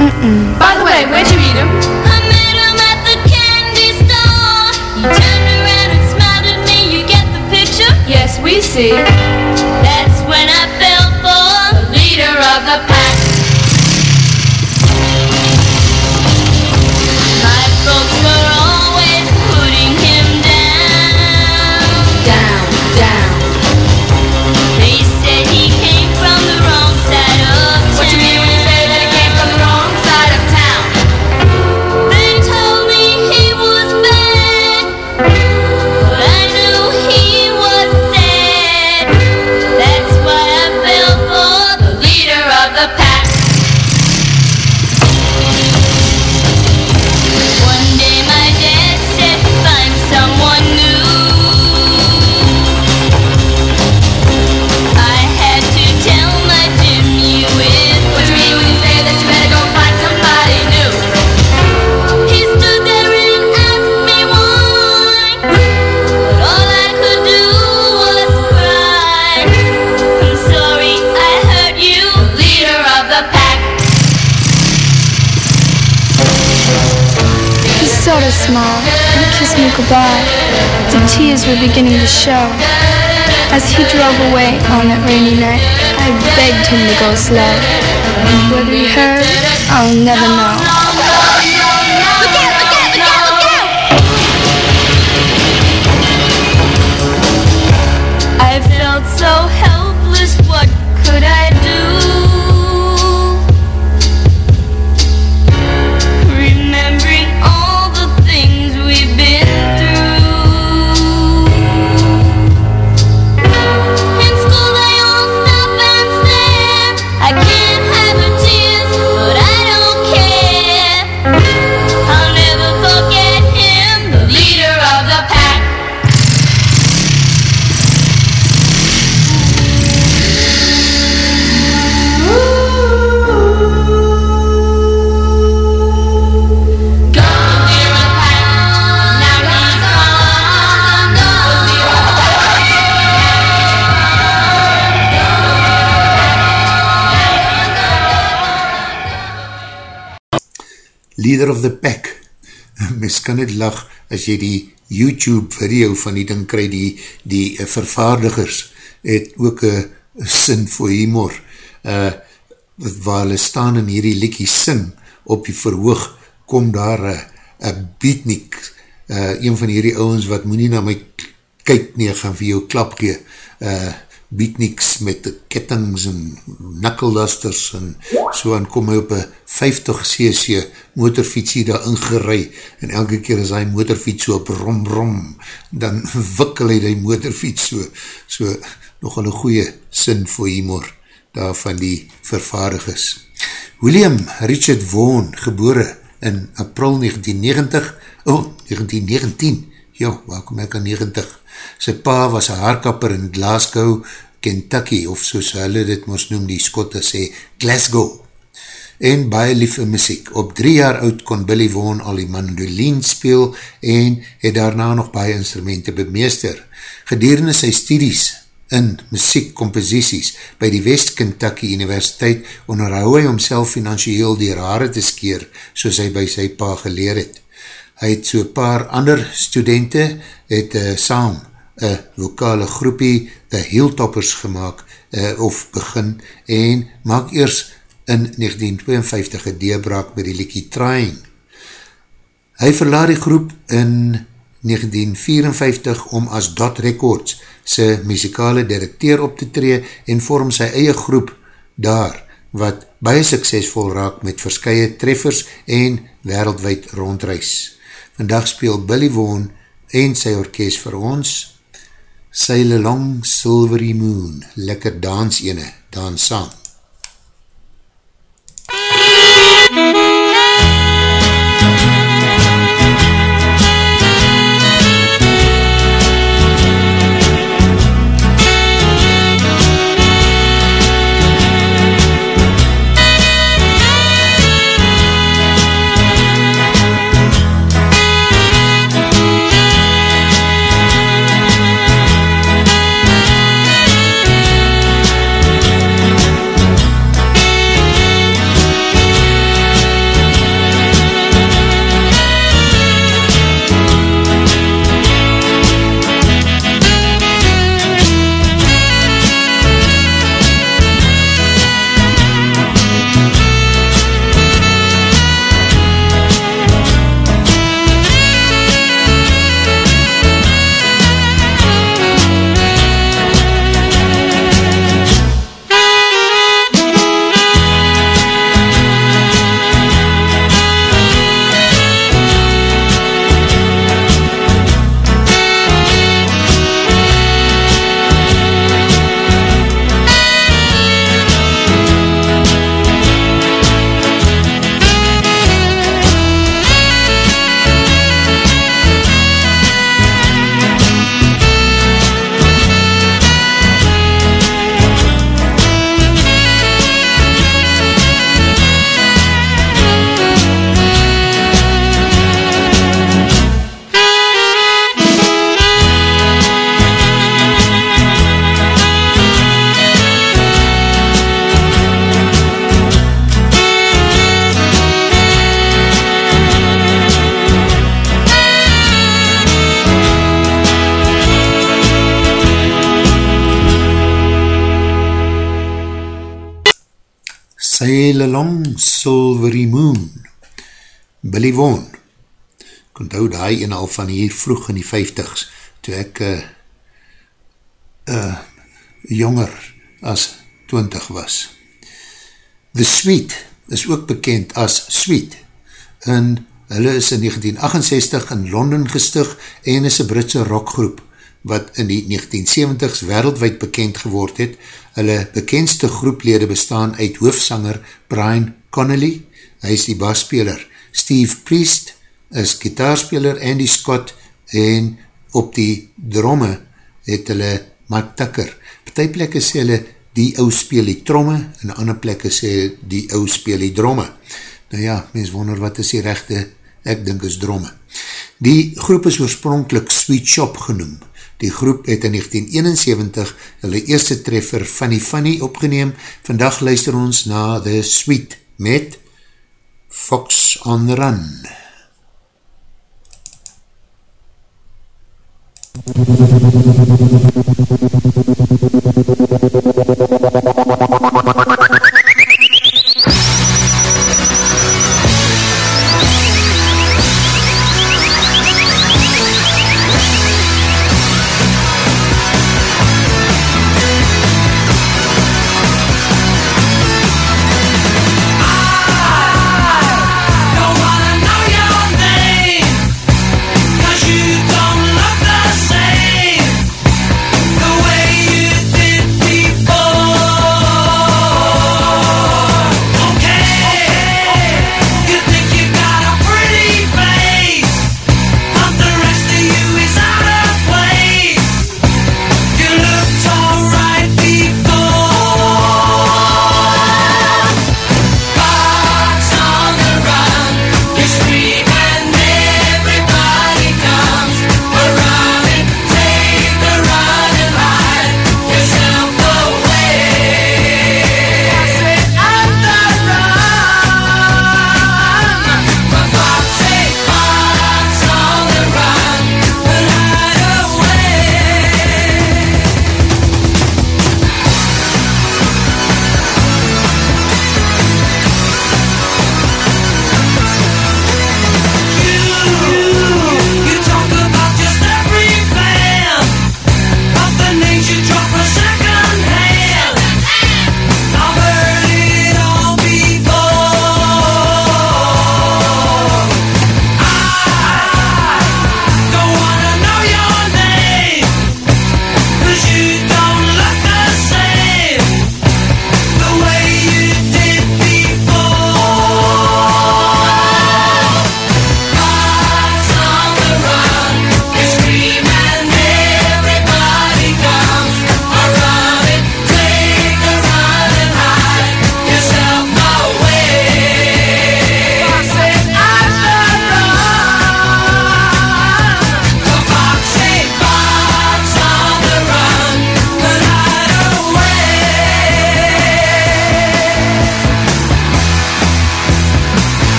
Mm-mm. By the way, where'd you meet him? I met him at the candy store. He turned around and smiled at me. You get the picture? Yes, we see. That's when I fell for the leader of the He's and kissed me goodbye. The tears were beginning to show. As he drove away on that rainy night, I begged him to go slow. Whether he heard, I'll never know. Leader of the Pack. Mens kan net lach as jy die YouTube video van die ding krij, die, die uh, vervaardigers het ook een sin voor humor, uh, waar hulle staan in hierdie liekie sing, op die verhoog kom daar een beatnik, uh, een van hierdie ouwens wat moet nie na my kyk nie, gaan vir jou klap gee, uh, beatniks met kettings en knuckledusters en so en kom hy op een 50cc motorfietsie daar ingerei en elke keer as hy motorfiets so brom brom, dan wikkel hy die motorfiets so, so nogal een goeie sin voor humor daar van die vervaardigers. William Richard Vaughan, gebore in april 1990, oh, 1919, ja, waar kom ek aan 90? Sy pa was een haarkapper in Glasgow, Kentucky, of soos hulle dit moes noem, die skotte sê, Glasgow. En baie lieve muziek. Op drie jaar oud kon Billy Vaughan al die mandoline speel en het daarna nog baie instrumenten bemeester. Gedurende sy studies in muziekcomposities by die West Kentucky Universiteit onderhou hy homself financieel die rare te skeer soos hy by sy pa geleer het. Het so paar ander studenten het uh, saam een lokale groepie The Hilltoppers gemaakt uh, of begin en maak eers in 1952 een deurbraak by die liekie Trying. Hy verlaat die groep in 1954 om as Dot Records sy muzikale directeur op te tree en vorm sy eie groep daar, wat baie suksesvol raak met verskye treffers en wereldwijd rondreis. Vandag speel Billy Vaughan en sy orkest vir ons Sail Along Silvery Moon, lekker dans ene, dans saam. Sail Along Silvery Moon Billy Vaughan. Ek onthou die een al van hier vroeg in die 50s toe ek uh, uh, jonger as 20 was. The Sweet is ook bekend as Sweet en hulle is in 1968 in Londen gestig en is een Britse rockgroep wat in die 1970s wereldwijd bekend geword het. Hulle bekendste groeplede bestaan uit hoofsanger Brian Connolly, hy is die basspeler. Steve Priest is gitaarspeler, Andy Scott en op die dromme het hulle Mike Tucker. Partij plekke sê hulle die ou speel die tromme en ander plekke sê die ou speel die dromme. Nou ja, mens wonder wat is die rechte, ek dink is dromme. Die groep is oorspronkelijk Sweet Shop genoemd Die groep het in 1971 hulle eerste treffer Funny Funny opgeneem. Vandag luister ons na The Sweet met Fox on the Run. Before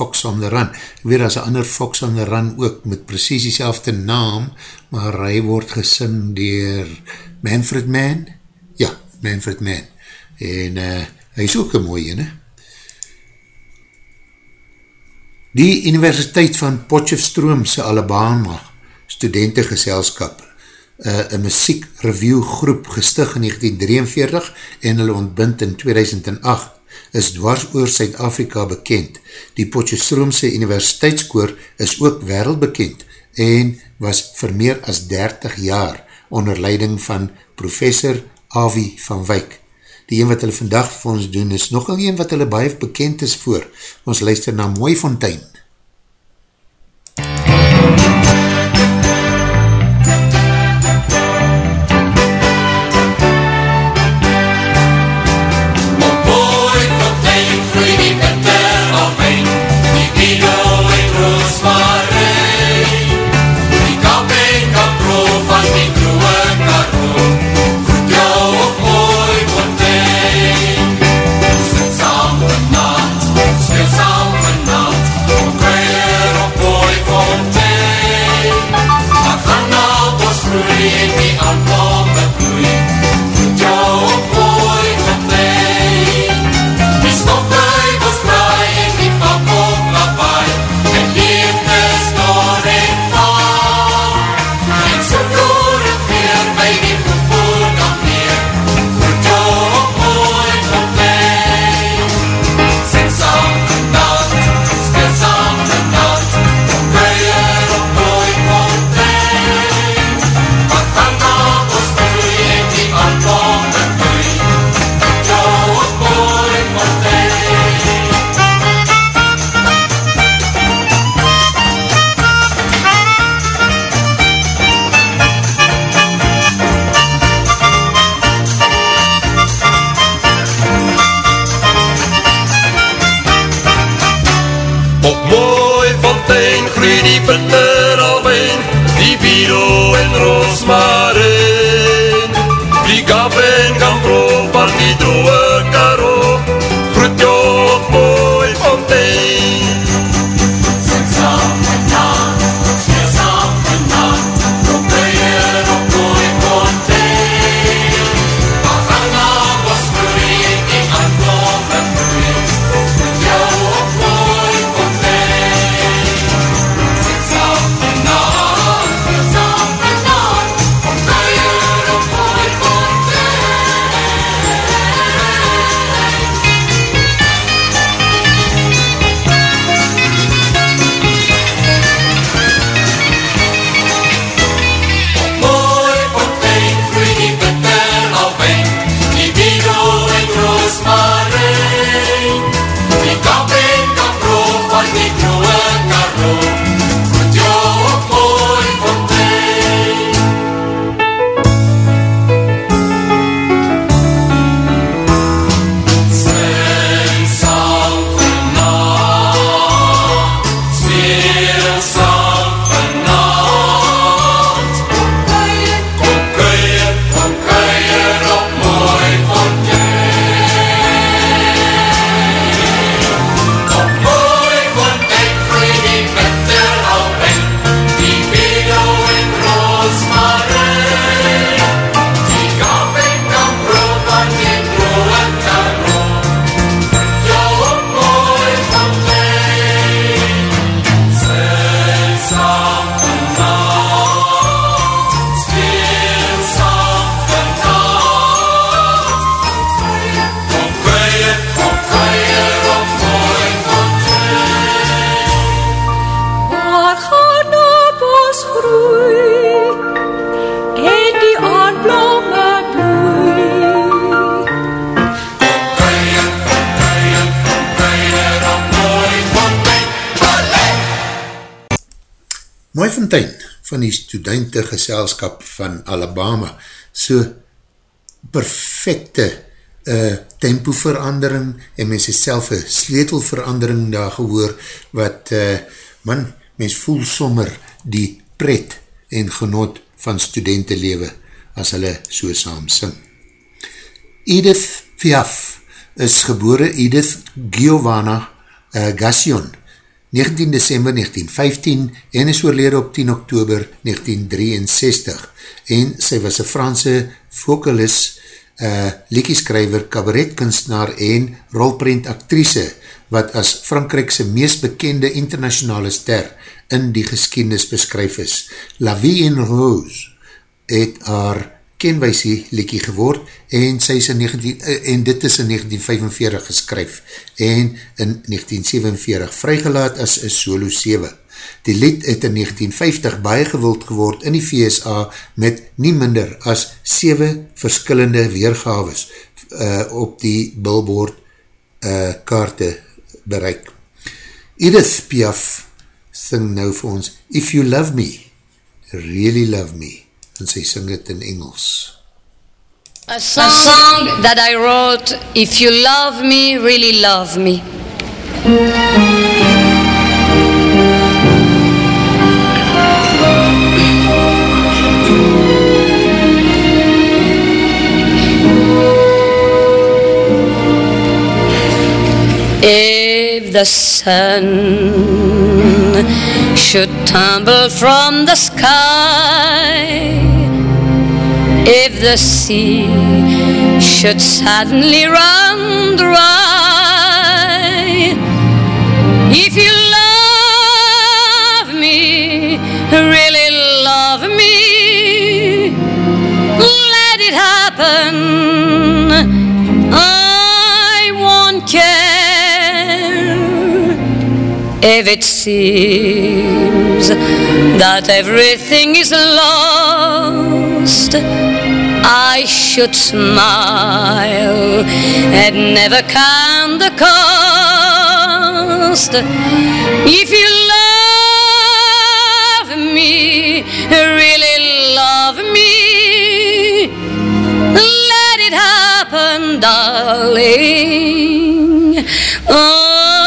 Fox on the Run. Ek weet as een ander Fox on the Run ook met precies die naam, maar hy word gesing dier Manfred Mann. Ja, Manfred Mann. En uh, hy is ook een mooie, ne? Die Universiteit van Potchefstroomse Alabama studentengeselskap, uh, een muziek review groep gestig in 1943 en hulle ontbind in 2008 is dwars oor Suid-Afrika bekend. Die Potchefstroomse Universiteitskoor is ook wereldbekend en was vir meer as 30 jaar onder leiding van professor Avi van Wyk. Die een wat hulle vandag vir ons doen is nogal een wat hulle baie bekend is voor. Ons luister na Mooi studentengeselskap van Alabama, so perfecte uh, tempoverandering en mens het self een sleutelverandering daar gehoor wat, uh, man, mens voel sommer die pret en genot van studentenlewe as hulle so saam sing. Edith Piaf is gebore Edith Giovanna uh, Gassion, 19 december 1915 en is oorlede op 10 oktober 1963 en sy was een Franse vocalist, uh, liekieskrijver, cabaretkunstenaar en rolprent actrice wat as Frankrijkse meest bekende internationale ster in die geschiedenis beskryf is. La Vie en Rose het haar kenwijsie liekie geword en, sy is in 19, en dit is in 1945 geskryf en in 1947 vrygelaat as een solo 7. Die lied het in 1950 baie gewild geword in die VSA met nie minder as 7 verskillende weergaves uh, op die billboard uh, kaarte bereik. Edith Piaf sing nou vir ons If You Love Me, Really Love Me en sy sing het in Engels. A song, a song that I wrote, If You Love Me, Really Love Me. If the sun should tumble from the sky, if the sea should suddenly run dry, if you love me, really love me, let it happen. Seems that everything is lost. I should smile and never count the cost. If you love me, really love me, let it happen, darling. I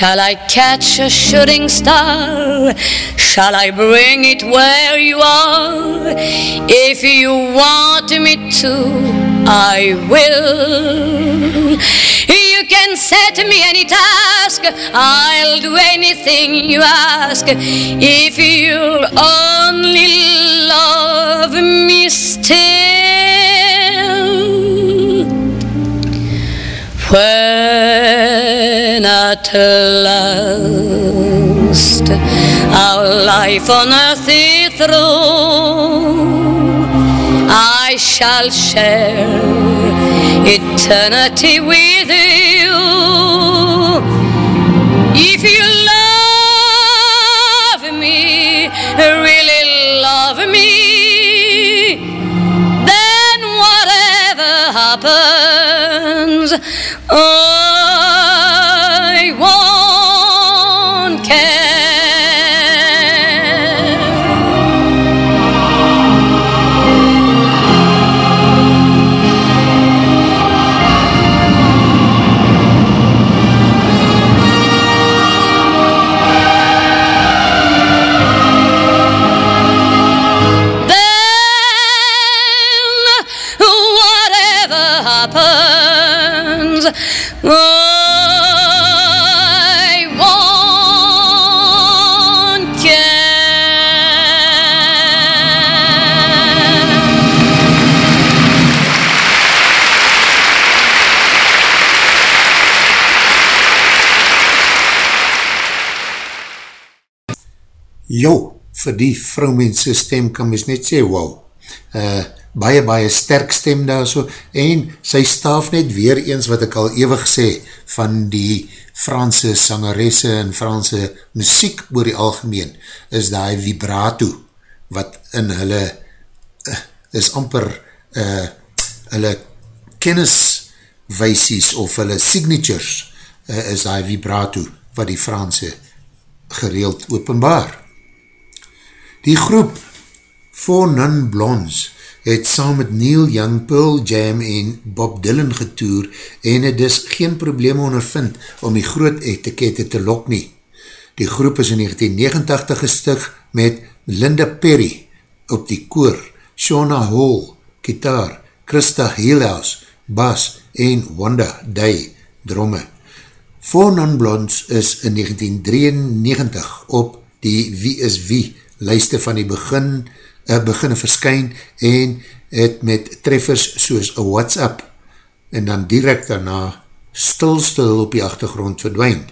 Shall I catch a shooting star? Shall I bring it where you are? If you want me to, I will. You can set me any task, I'll do anything you ask. If you'll only love me still. When at last our life on earth is through, I shall share eternity with you. If you love me, really love me, then whatever happens, I vir die vrouwmense stem kan mys net sê, wow, uh, baie, baie sterk stem daar so, en sy staaf net weer eens wat ek al ewig sê, van die Franse sangeresse en Franse muziek oor die algemeen, is die vibrato, wat in hulle, uh, is amper, uh, hulle kennisweisies, of hulle signatures, uh, is die vibrato, wat die Franse gereeld openbaar. Die groep Four Non Blondes het saam met Neil Young, Pearl Jam en Bob Dylan getoer en het dus geen probleme ondervind om die groot etikette te lok nie. Die groep is in 1989 gestig met Linda Perry op die koor, Shona Hall, kitaar, Christa Heelhaus, bas en Wanda Day, dromme. Four Non Blondes is in 1993 op die Wie is Wie luiste van die begin, uh, beginne verskyn en het met treffers soos een WhatsApp en dan direct daarna stil stil op die achtergrond verdwijn.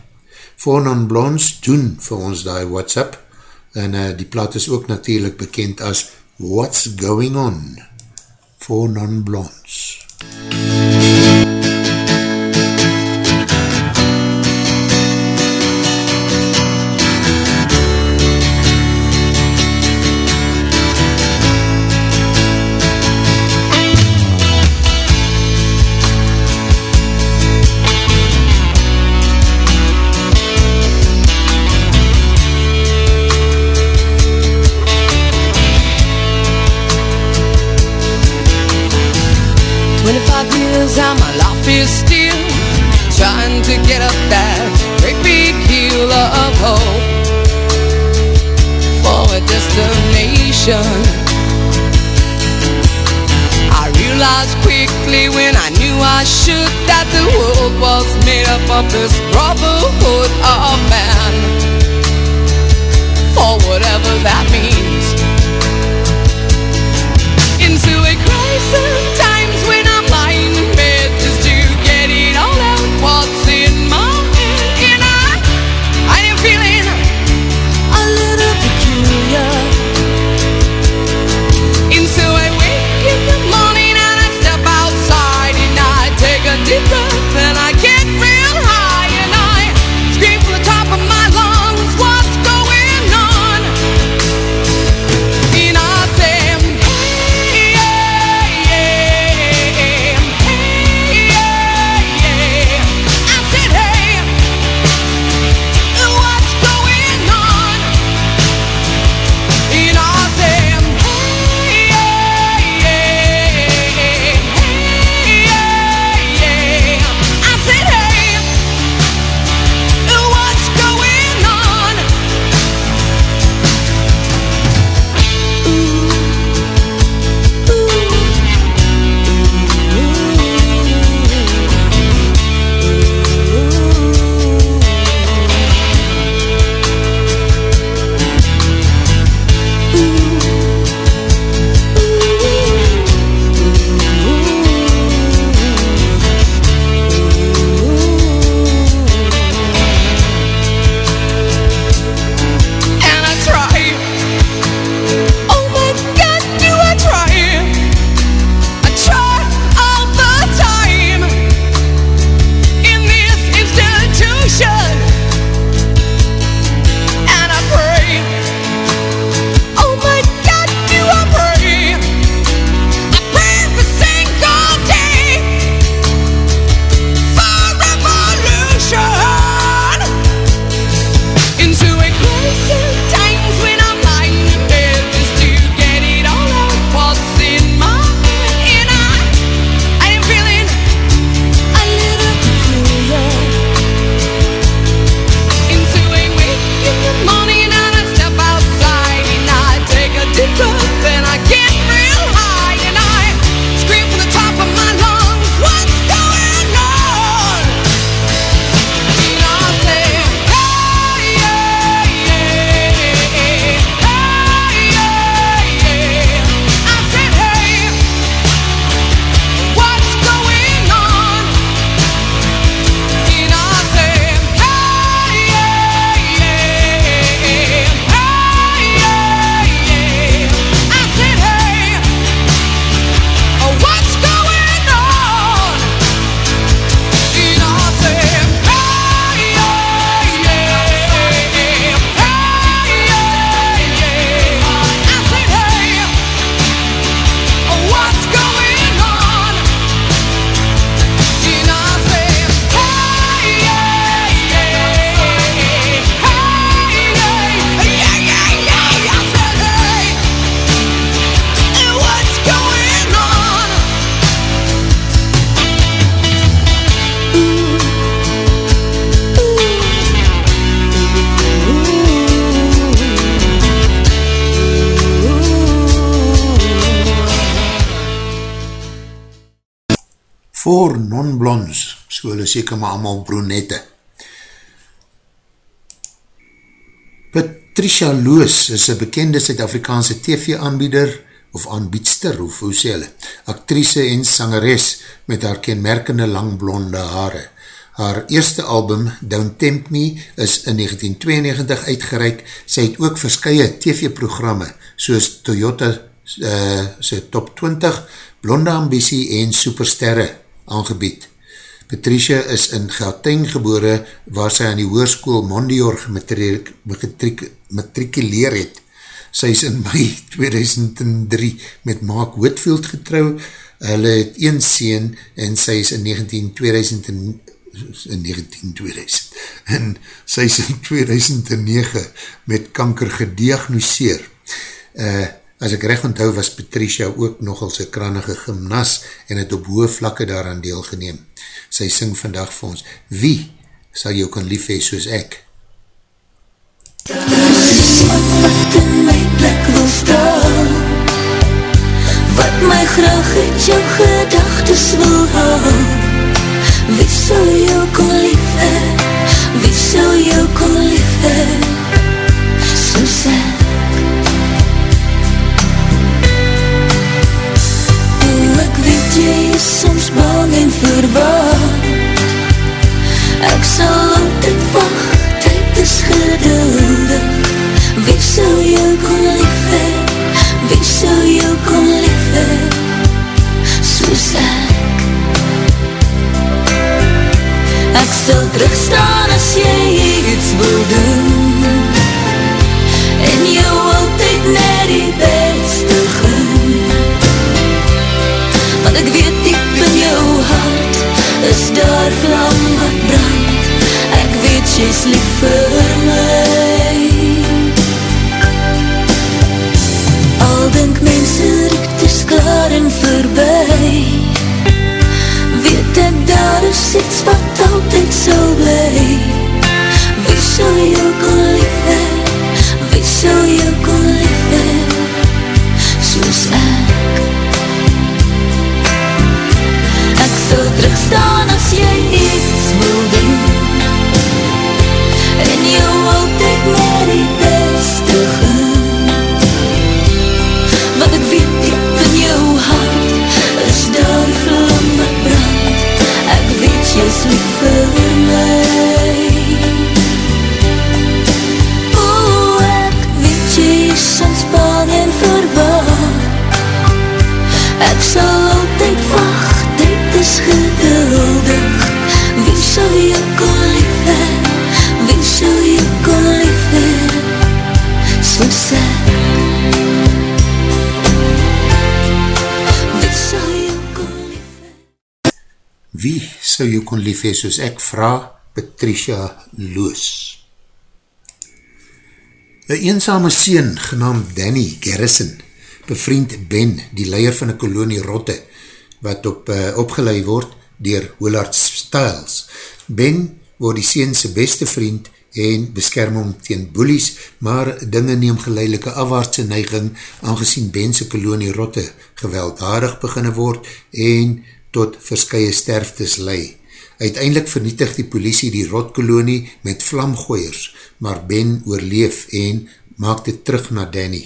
Fornon Blons doen vir ons die WhatsApp en uh, die plaat is ook natuurlijk bekend as What's Going On. Fornon Blons. MUZIEK up this For non-blondes, so hulle seker maar allemaal brunette. Patricia Loos is een bekende Suid-Afrikaanse TV-aanbieder of aanbiedster, of hoe sê hulle, actrice en sangeres met haar kenmerkende lang blonde haare. Haar eerste album, Don't Tempt Me, is in 1992 uitgereik. Sy het ook verskye TV-programme, soos Toyota uh, sy Top 20, Blonde Ambitie en Supersterre aangebied. Patricia is in Gauteng gebore, waar sy aan die hoerskoel Mondior gematrikuleer het. Sy is in mei 2003 met Mark Whitfield getrouw, hulle het een sien en sy is in 19, 2000 in 19, 2000 en sy is in 2009 met kanker gediagnoseer. Uh, as ek recht onthou was Patricia ook nogal sy kranige gymnas en het op hoë vlakke daaraan deelgeneem. Sy sing vandag vir ons, wie sal jou kan lief hee soos ek? Wat my plek wil staan Wat my graag uit jou gedagtes wil haal Wie sal jou kon lief hee Wie sal jou kon lief hee Soos ek bang en verwaar Ek sal altyd wacht, tyd is geduldig. Wie sal jou kon lief hee, wie sal jou kon lief hee Soos ek. Ek sal terugstaan as jy iets wil doen. En jou altyd net die beste Is daar vlam wat brand Ek weet jy's lief vir my. Al dink mense riekt is klaar en voorbij Weet ek daar is iets wat altyd sal bly. Wie sal jou kon Sal jou kon lief hee soos ek vraag Patricia Loos? Een eenzame sien genaamd Danny Garrison bevriend Ben, die leier van die kolonie Rotte, wat op, uh, opgeleid word dier Willard Stiles. Ben word die seense beste vriend en beskerm hom teen boelies, maar dinge neem geleidelijke afwaartse neiging, aangezien Bense kolonie Rotte gewelddadig beginne word en tot verskye sterftes lei. Uiteindelik vernietig die politie die rotkolonie met vlamgooiers, maar Ben oorleef en maak dit terug na Danny.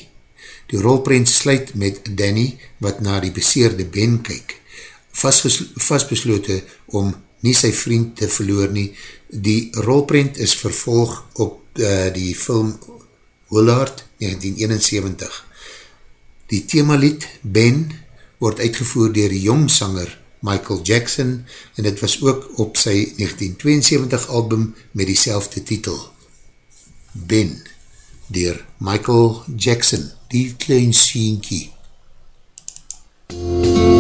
Die rolprent sluit met Danny, wat na die beseerde Ben kyk. Vastbeslote om nie sy vriend te verloor nie. Die rolprent is vervolg op uh, die film Willard 1971. Die themalied Ben word uitgevoer dier die jongsanger Michael Jackson en het was ook op sy 1972 album met die selfde titel. Ben, dier Michael Jackson, die klein sienkie. Been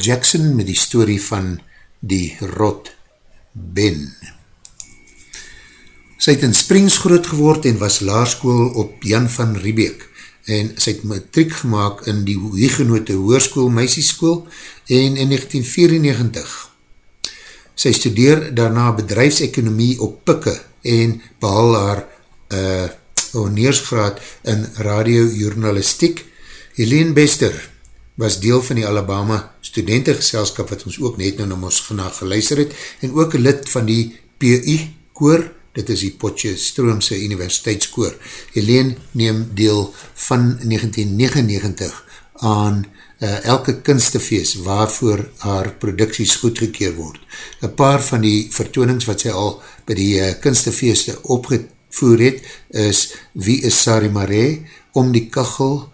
Michael Jackson met die story van die rot Ben. Sy het in Springs groot geword en was laarskool op Jan van Riebeek en sy het matriek gemaakt in die Huygenote Hoorskool Meisieskool en in 1994 sy studeer daarna bedrijfsekonomie op Pikke en behal haar uh, honeersgraad in radiojournalistiek. Helene Bester was deel van die Alabama studentengeselskap wat ons ook net nou na ons geluister het en ook een lid van die PU koor, dit is die Potchefstroomse Universiteitskoor. Helene neem deel van 1999 aan uh, elke kunstefeest waarvoor haar producties goedgekeer word. Een paar van die vertoonings wat sy al by die uh, kunstefeeste opgevoer het is Wie is Sari Marais, Om die Kachel,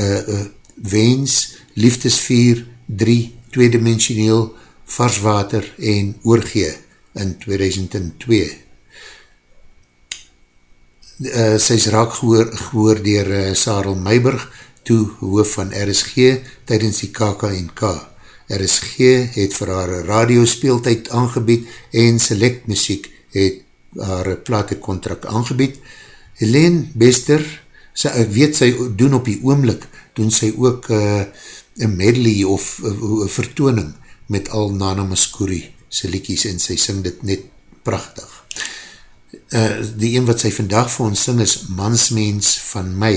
uh, uh, Wens, Liefdesvier, 3, Tweedimensioneel, Varswater en Oorgee in 2002. Uh, sy is raak gehoor, gehoor dier uh, Sarel Meiburg, toe hoof van RSG tydens die KKNK. RSG het vir haar radiospeeltijd aangebied en Select Muziek het haar platekontrak aangebied. Helene Bester, sy, ek weet sy doen op die oomlik, doen sy ook uh, een medley of uh, vertooning met al Nana Muscuri sy liekies en sy syng dit net prachtig. Uh, die een wat sy vandag vir ons syng is Mansmens van my.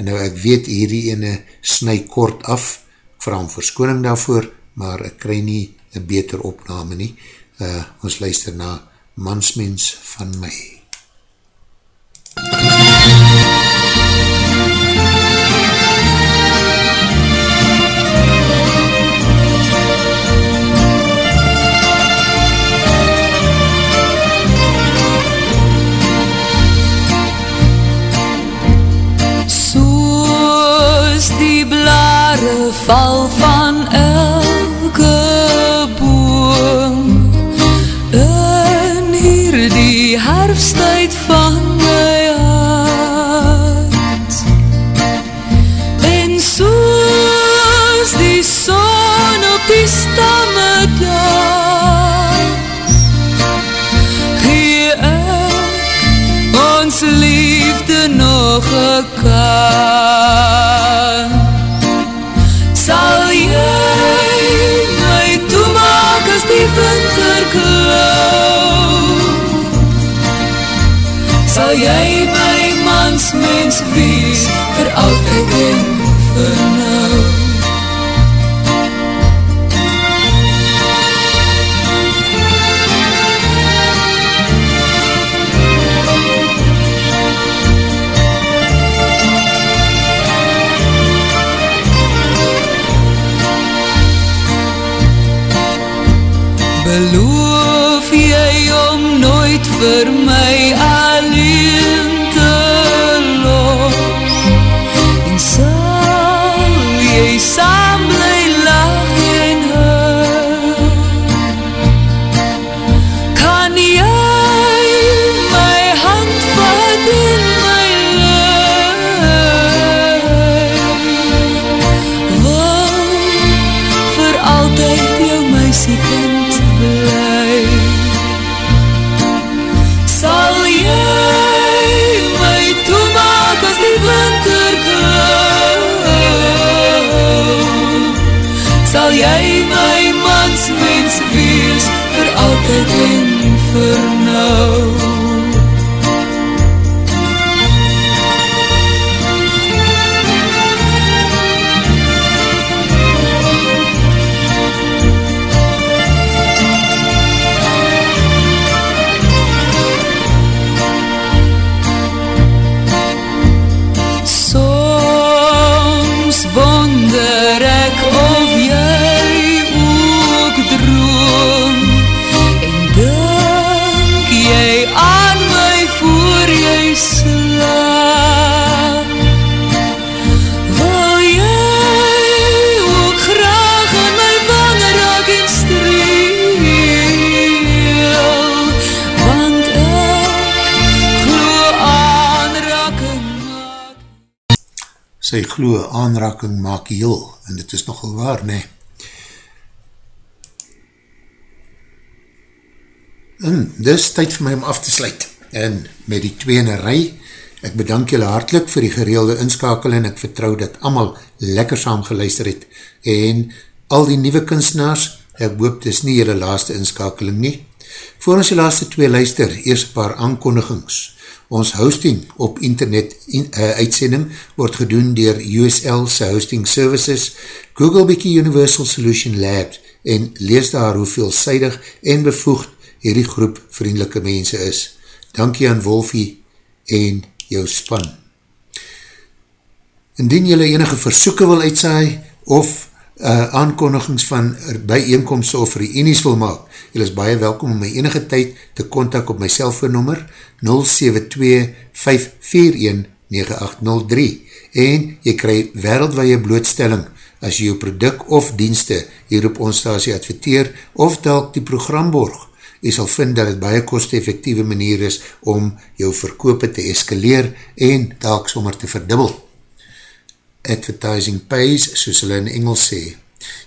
En nou ek weet hierdie ene snu kort af. Ek vraag om verskoning daarvoor maar ek krij nie een beter opname nie. Uh, ons luister na Mansmens van my. Soos Sal jy my mans mens wees vir altyd en vir nou Beloof jy vir my alleen glo aanraking maak heel, en dit is nogal waar, ne? En dis tyd vir my om af te sluit, en met die twee in een rij, ek bedank julle hartlik vir die gereelde inskakel en ek vertrouw dat amal lekker saam geluister het, en al die nieuwe kunstenaars, ek hoop dis nie julle laaste inskakeling nie. Voor ons die laaste twee luister, eers paar aankondigings. Ons hosting op internet in, uh, uitsending word gedoen dier USL hosting services, Google Bikkie Universal Solution Labs en lees daar hoe veelzijdig en bevoegd hierdie groep vriendelike mense is. Dankie aan Wolfie en jou span. Indien jylle enige versoeken wil uitsaai of uh, aankondigings van bijeenkomste of reenies wil maak, jylle is baie welkom om my enige tyd te kontak op my cellfoonnummer 072-541-9803 en jy krij wereldwaie blootstelling as jy jou product of dienste hier op ons stasie adverteer of telk die program borg jy sal vind dat het baie kost-effectieve manier is om jou verkope te eskaleer en taak sommer te verdubbel. Advertising pays, soos hulle in Engels sê.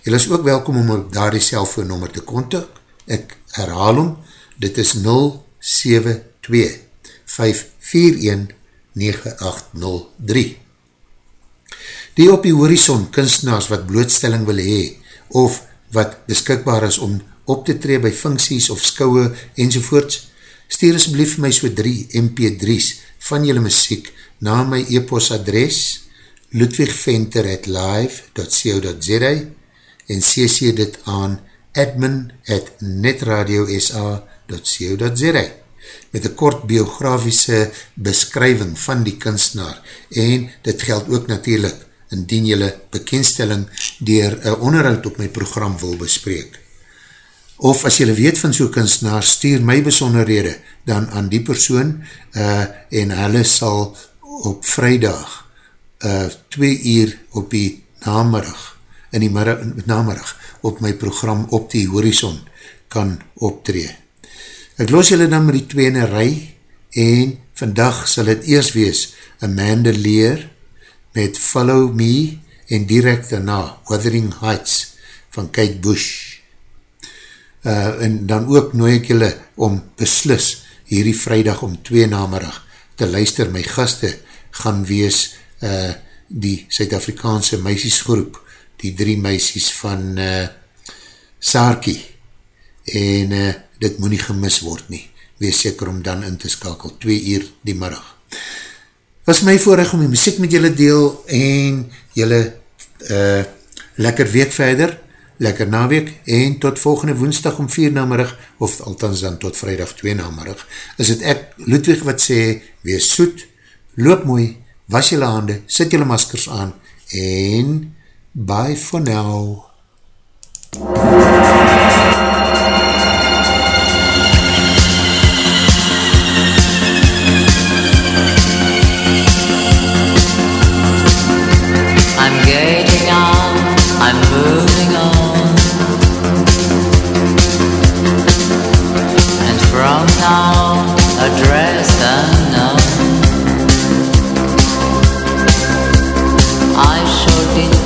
Jy is ook welkom om op daar die cellfoonnummer te kontak. Ek herhaal om, dit is 072 541 9803. Die op die horizon kunstenaars wat blootstelling wil hee, of wat beskikbaar is om op te tree by funksies of skouwe enzovoorts, stuur asblief my so 3 mp3's van jylle muziek na my e-post adres ludwigventer at live.co.za en cc dit aan admin at netradiosa.co.za met een kort biografiese beskrywing van die kunstenaar. En dit geld ook natuurlijk indien jylle bekendstelling dier een onderhoud op my program wil bespreek. Of as jylle weet van so'n kunstenaar, stuur my besonderhede dan aan die persoon uh, en hulle sal op vrijdag uh, twee uur op die namerig, in die middag, namerig, op my program op die horizon kan optree. Ek los jylle dan met die twee in een rij en vandag sal het eerst wees Amanda Lear met Follow Me en direct daarna Wuthering Heights van Kate Bush uh, en dan ook nooi ek julle om beslis hierdie vrijdag om twee namerig te luister. My gaste gaan wees uh, die Suid-Afrikaanse meisiesgroep, die drie meisies van uh, Saarkie en uh, dit moet nie gemis word nie. Wees seker om dan in te skakel, twee uur die middag. Was my voorrecht om die muziek met julle deel en julle uh, lekker week verder lekker naweek en tot volgende woensdag om 4 namerig, of althans dan tot vrijdag 2 namerig, is het ek, Ludwig, wat sê, wees soet, loop mooi, was jylle hande, sit jylle maskers aan, en bye for now. I'm getting on, I'm moving on. And from now.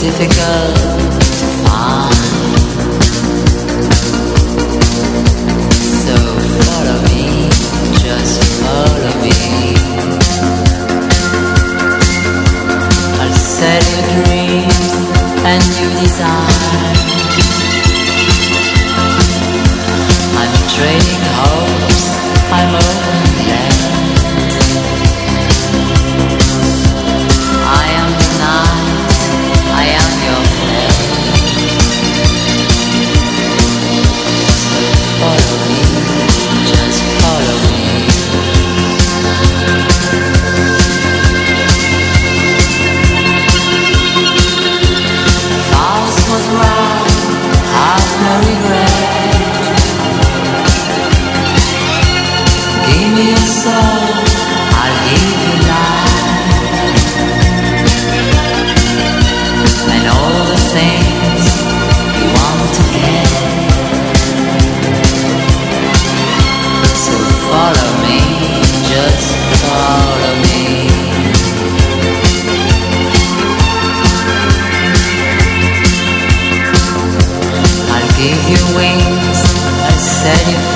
Difficult to find. So follow me, just follow me. I'll set your dreams and your desire. I'm trading hopes, I'm your wings and set you free.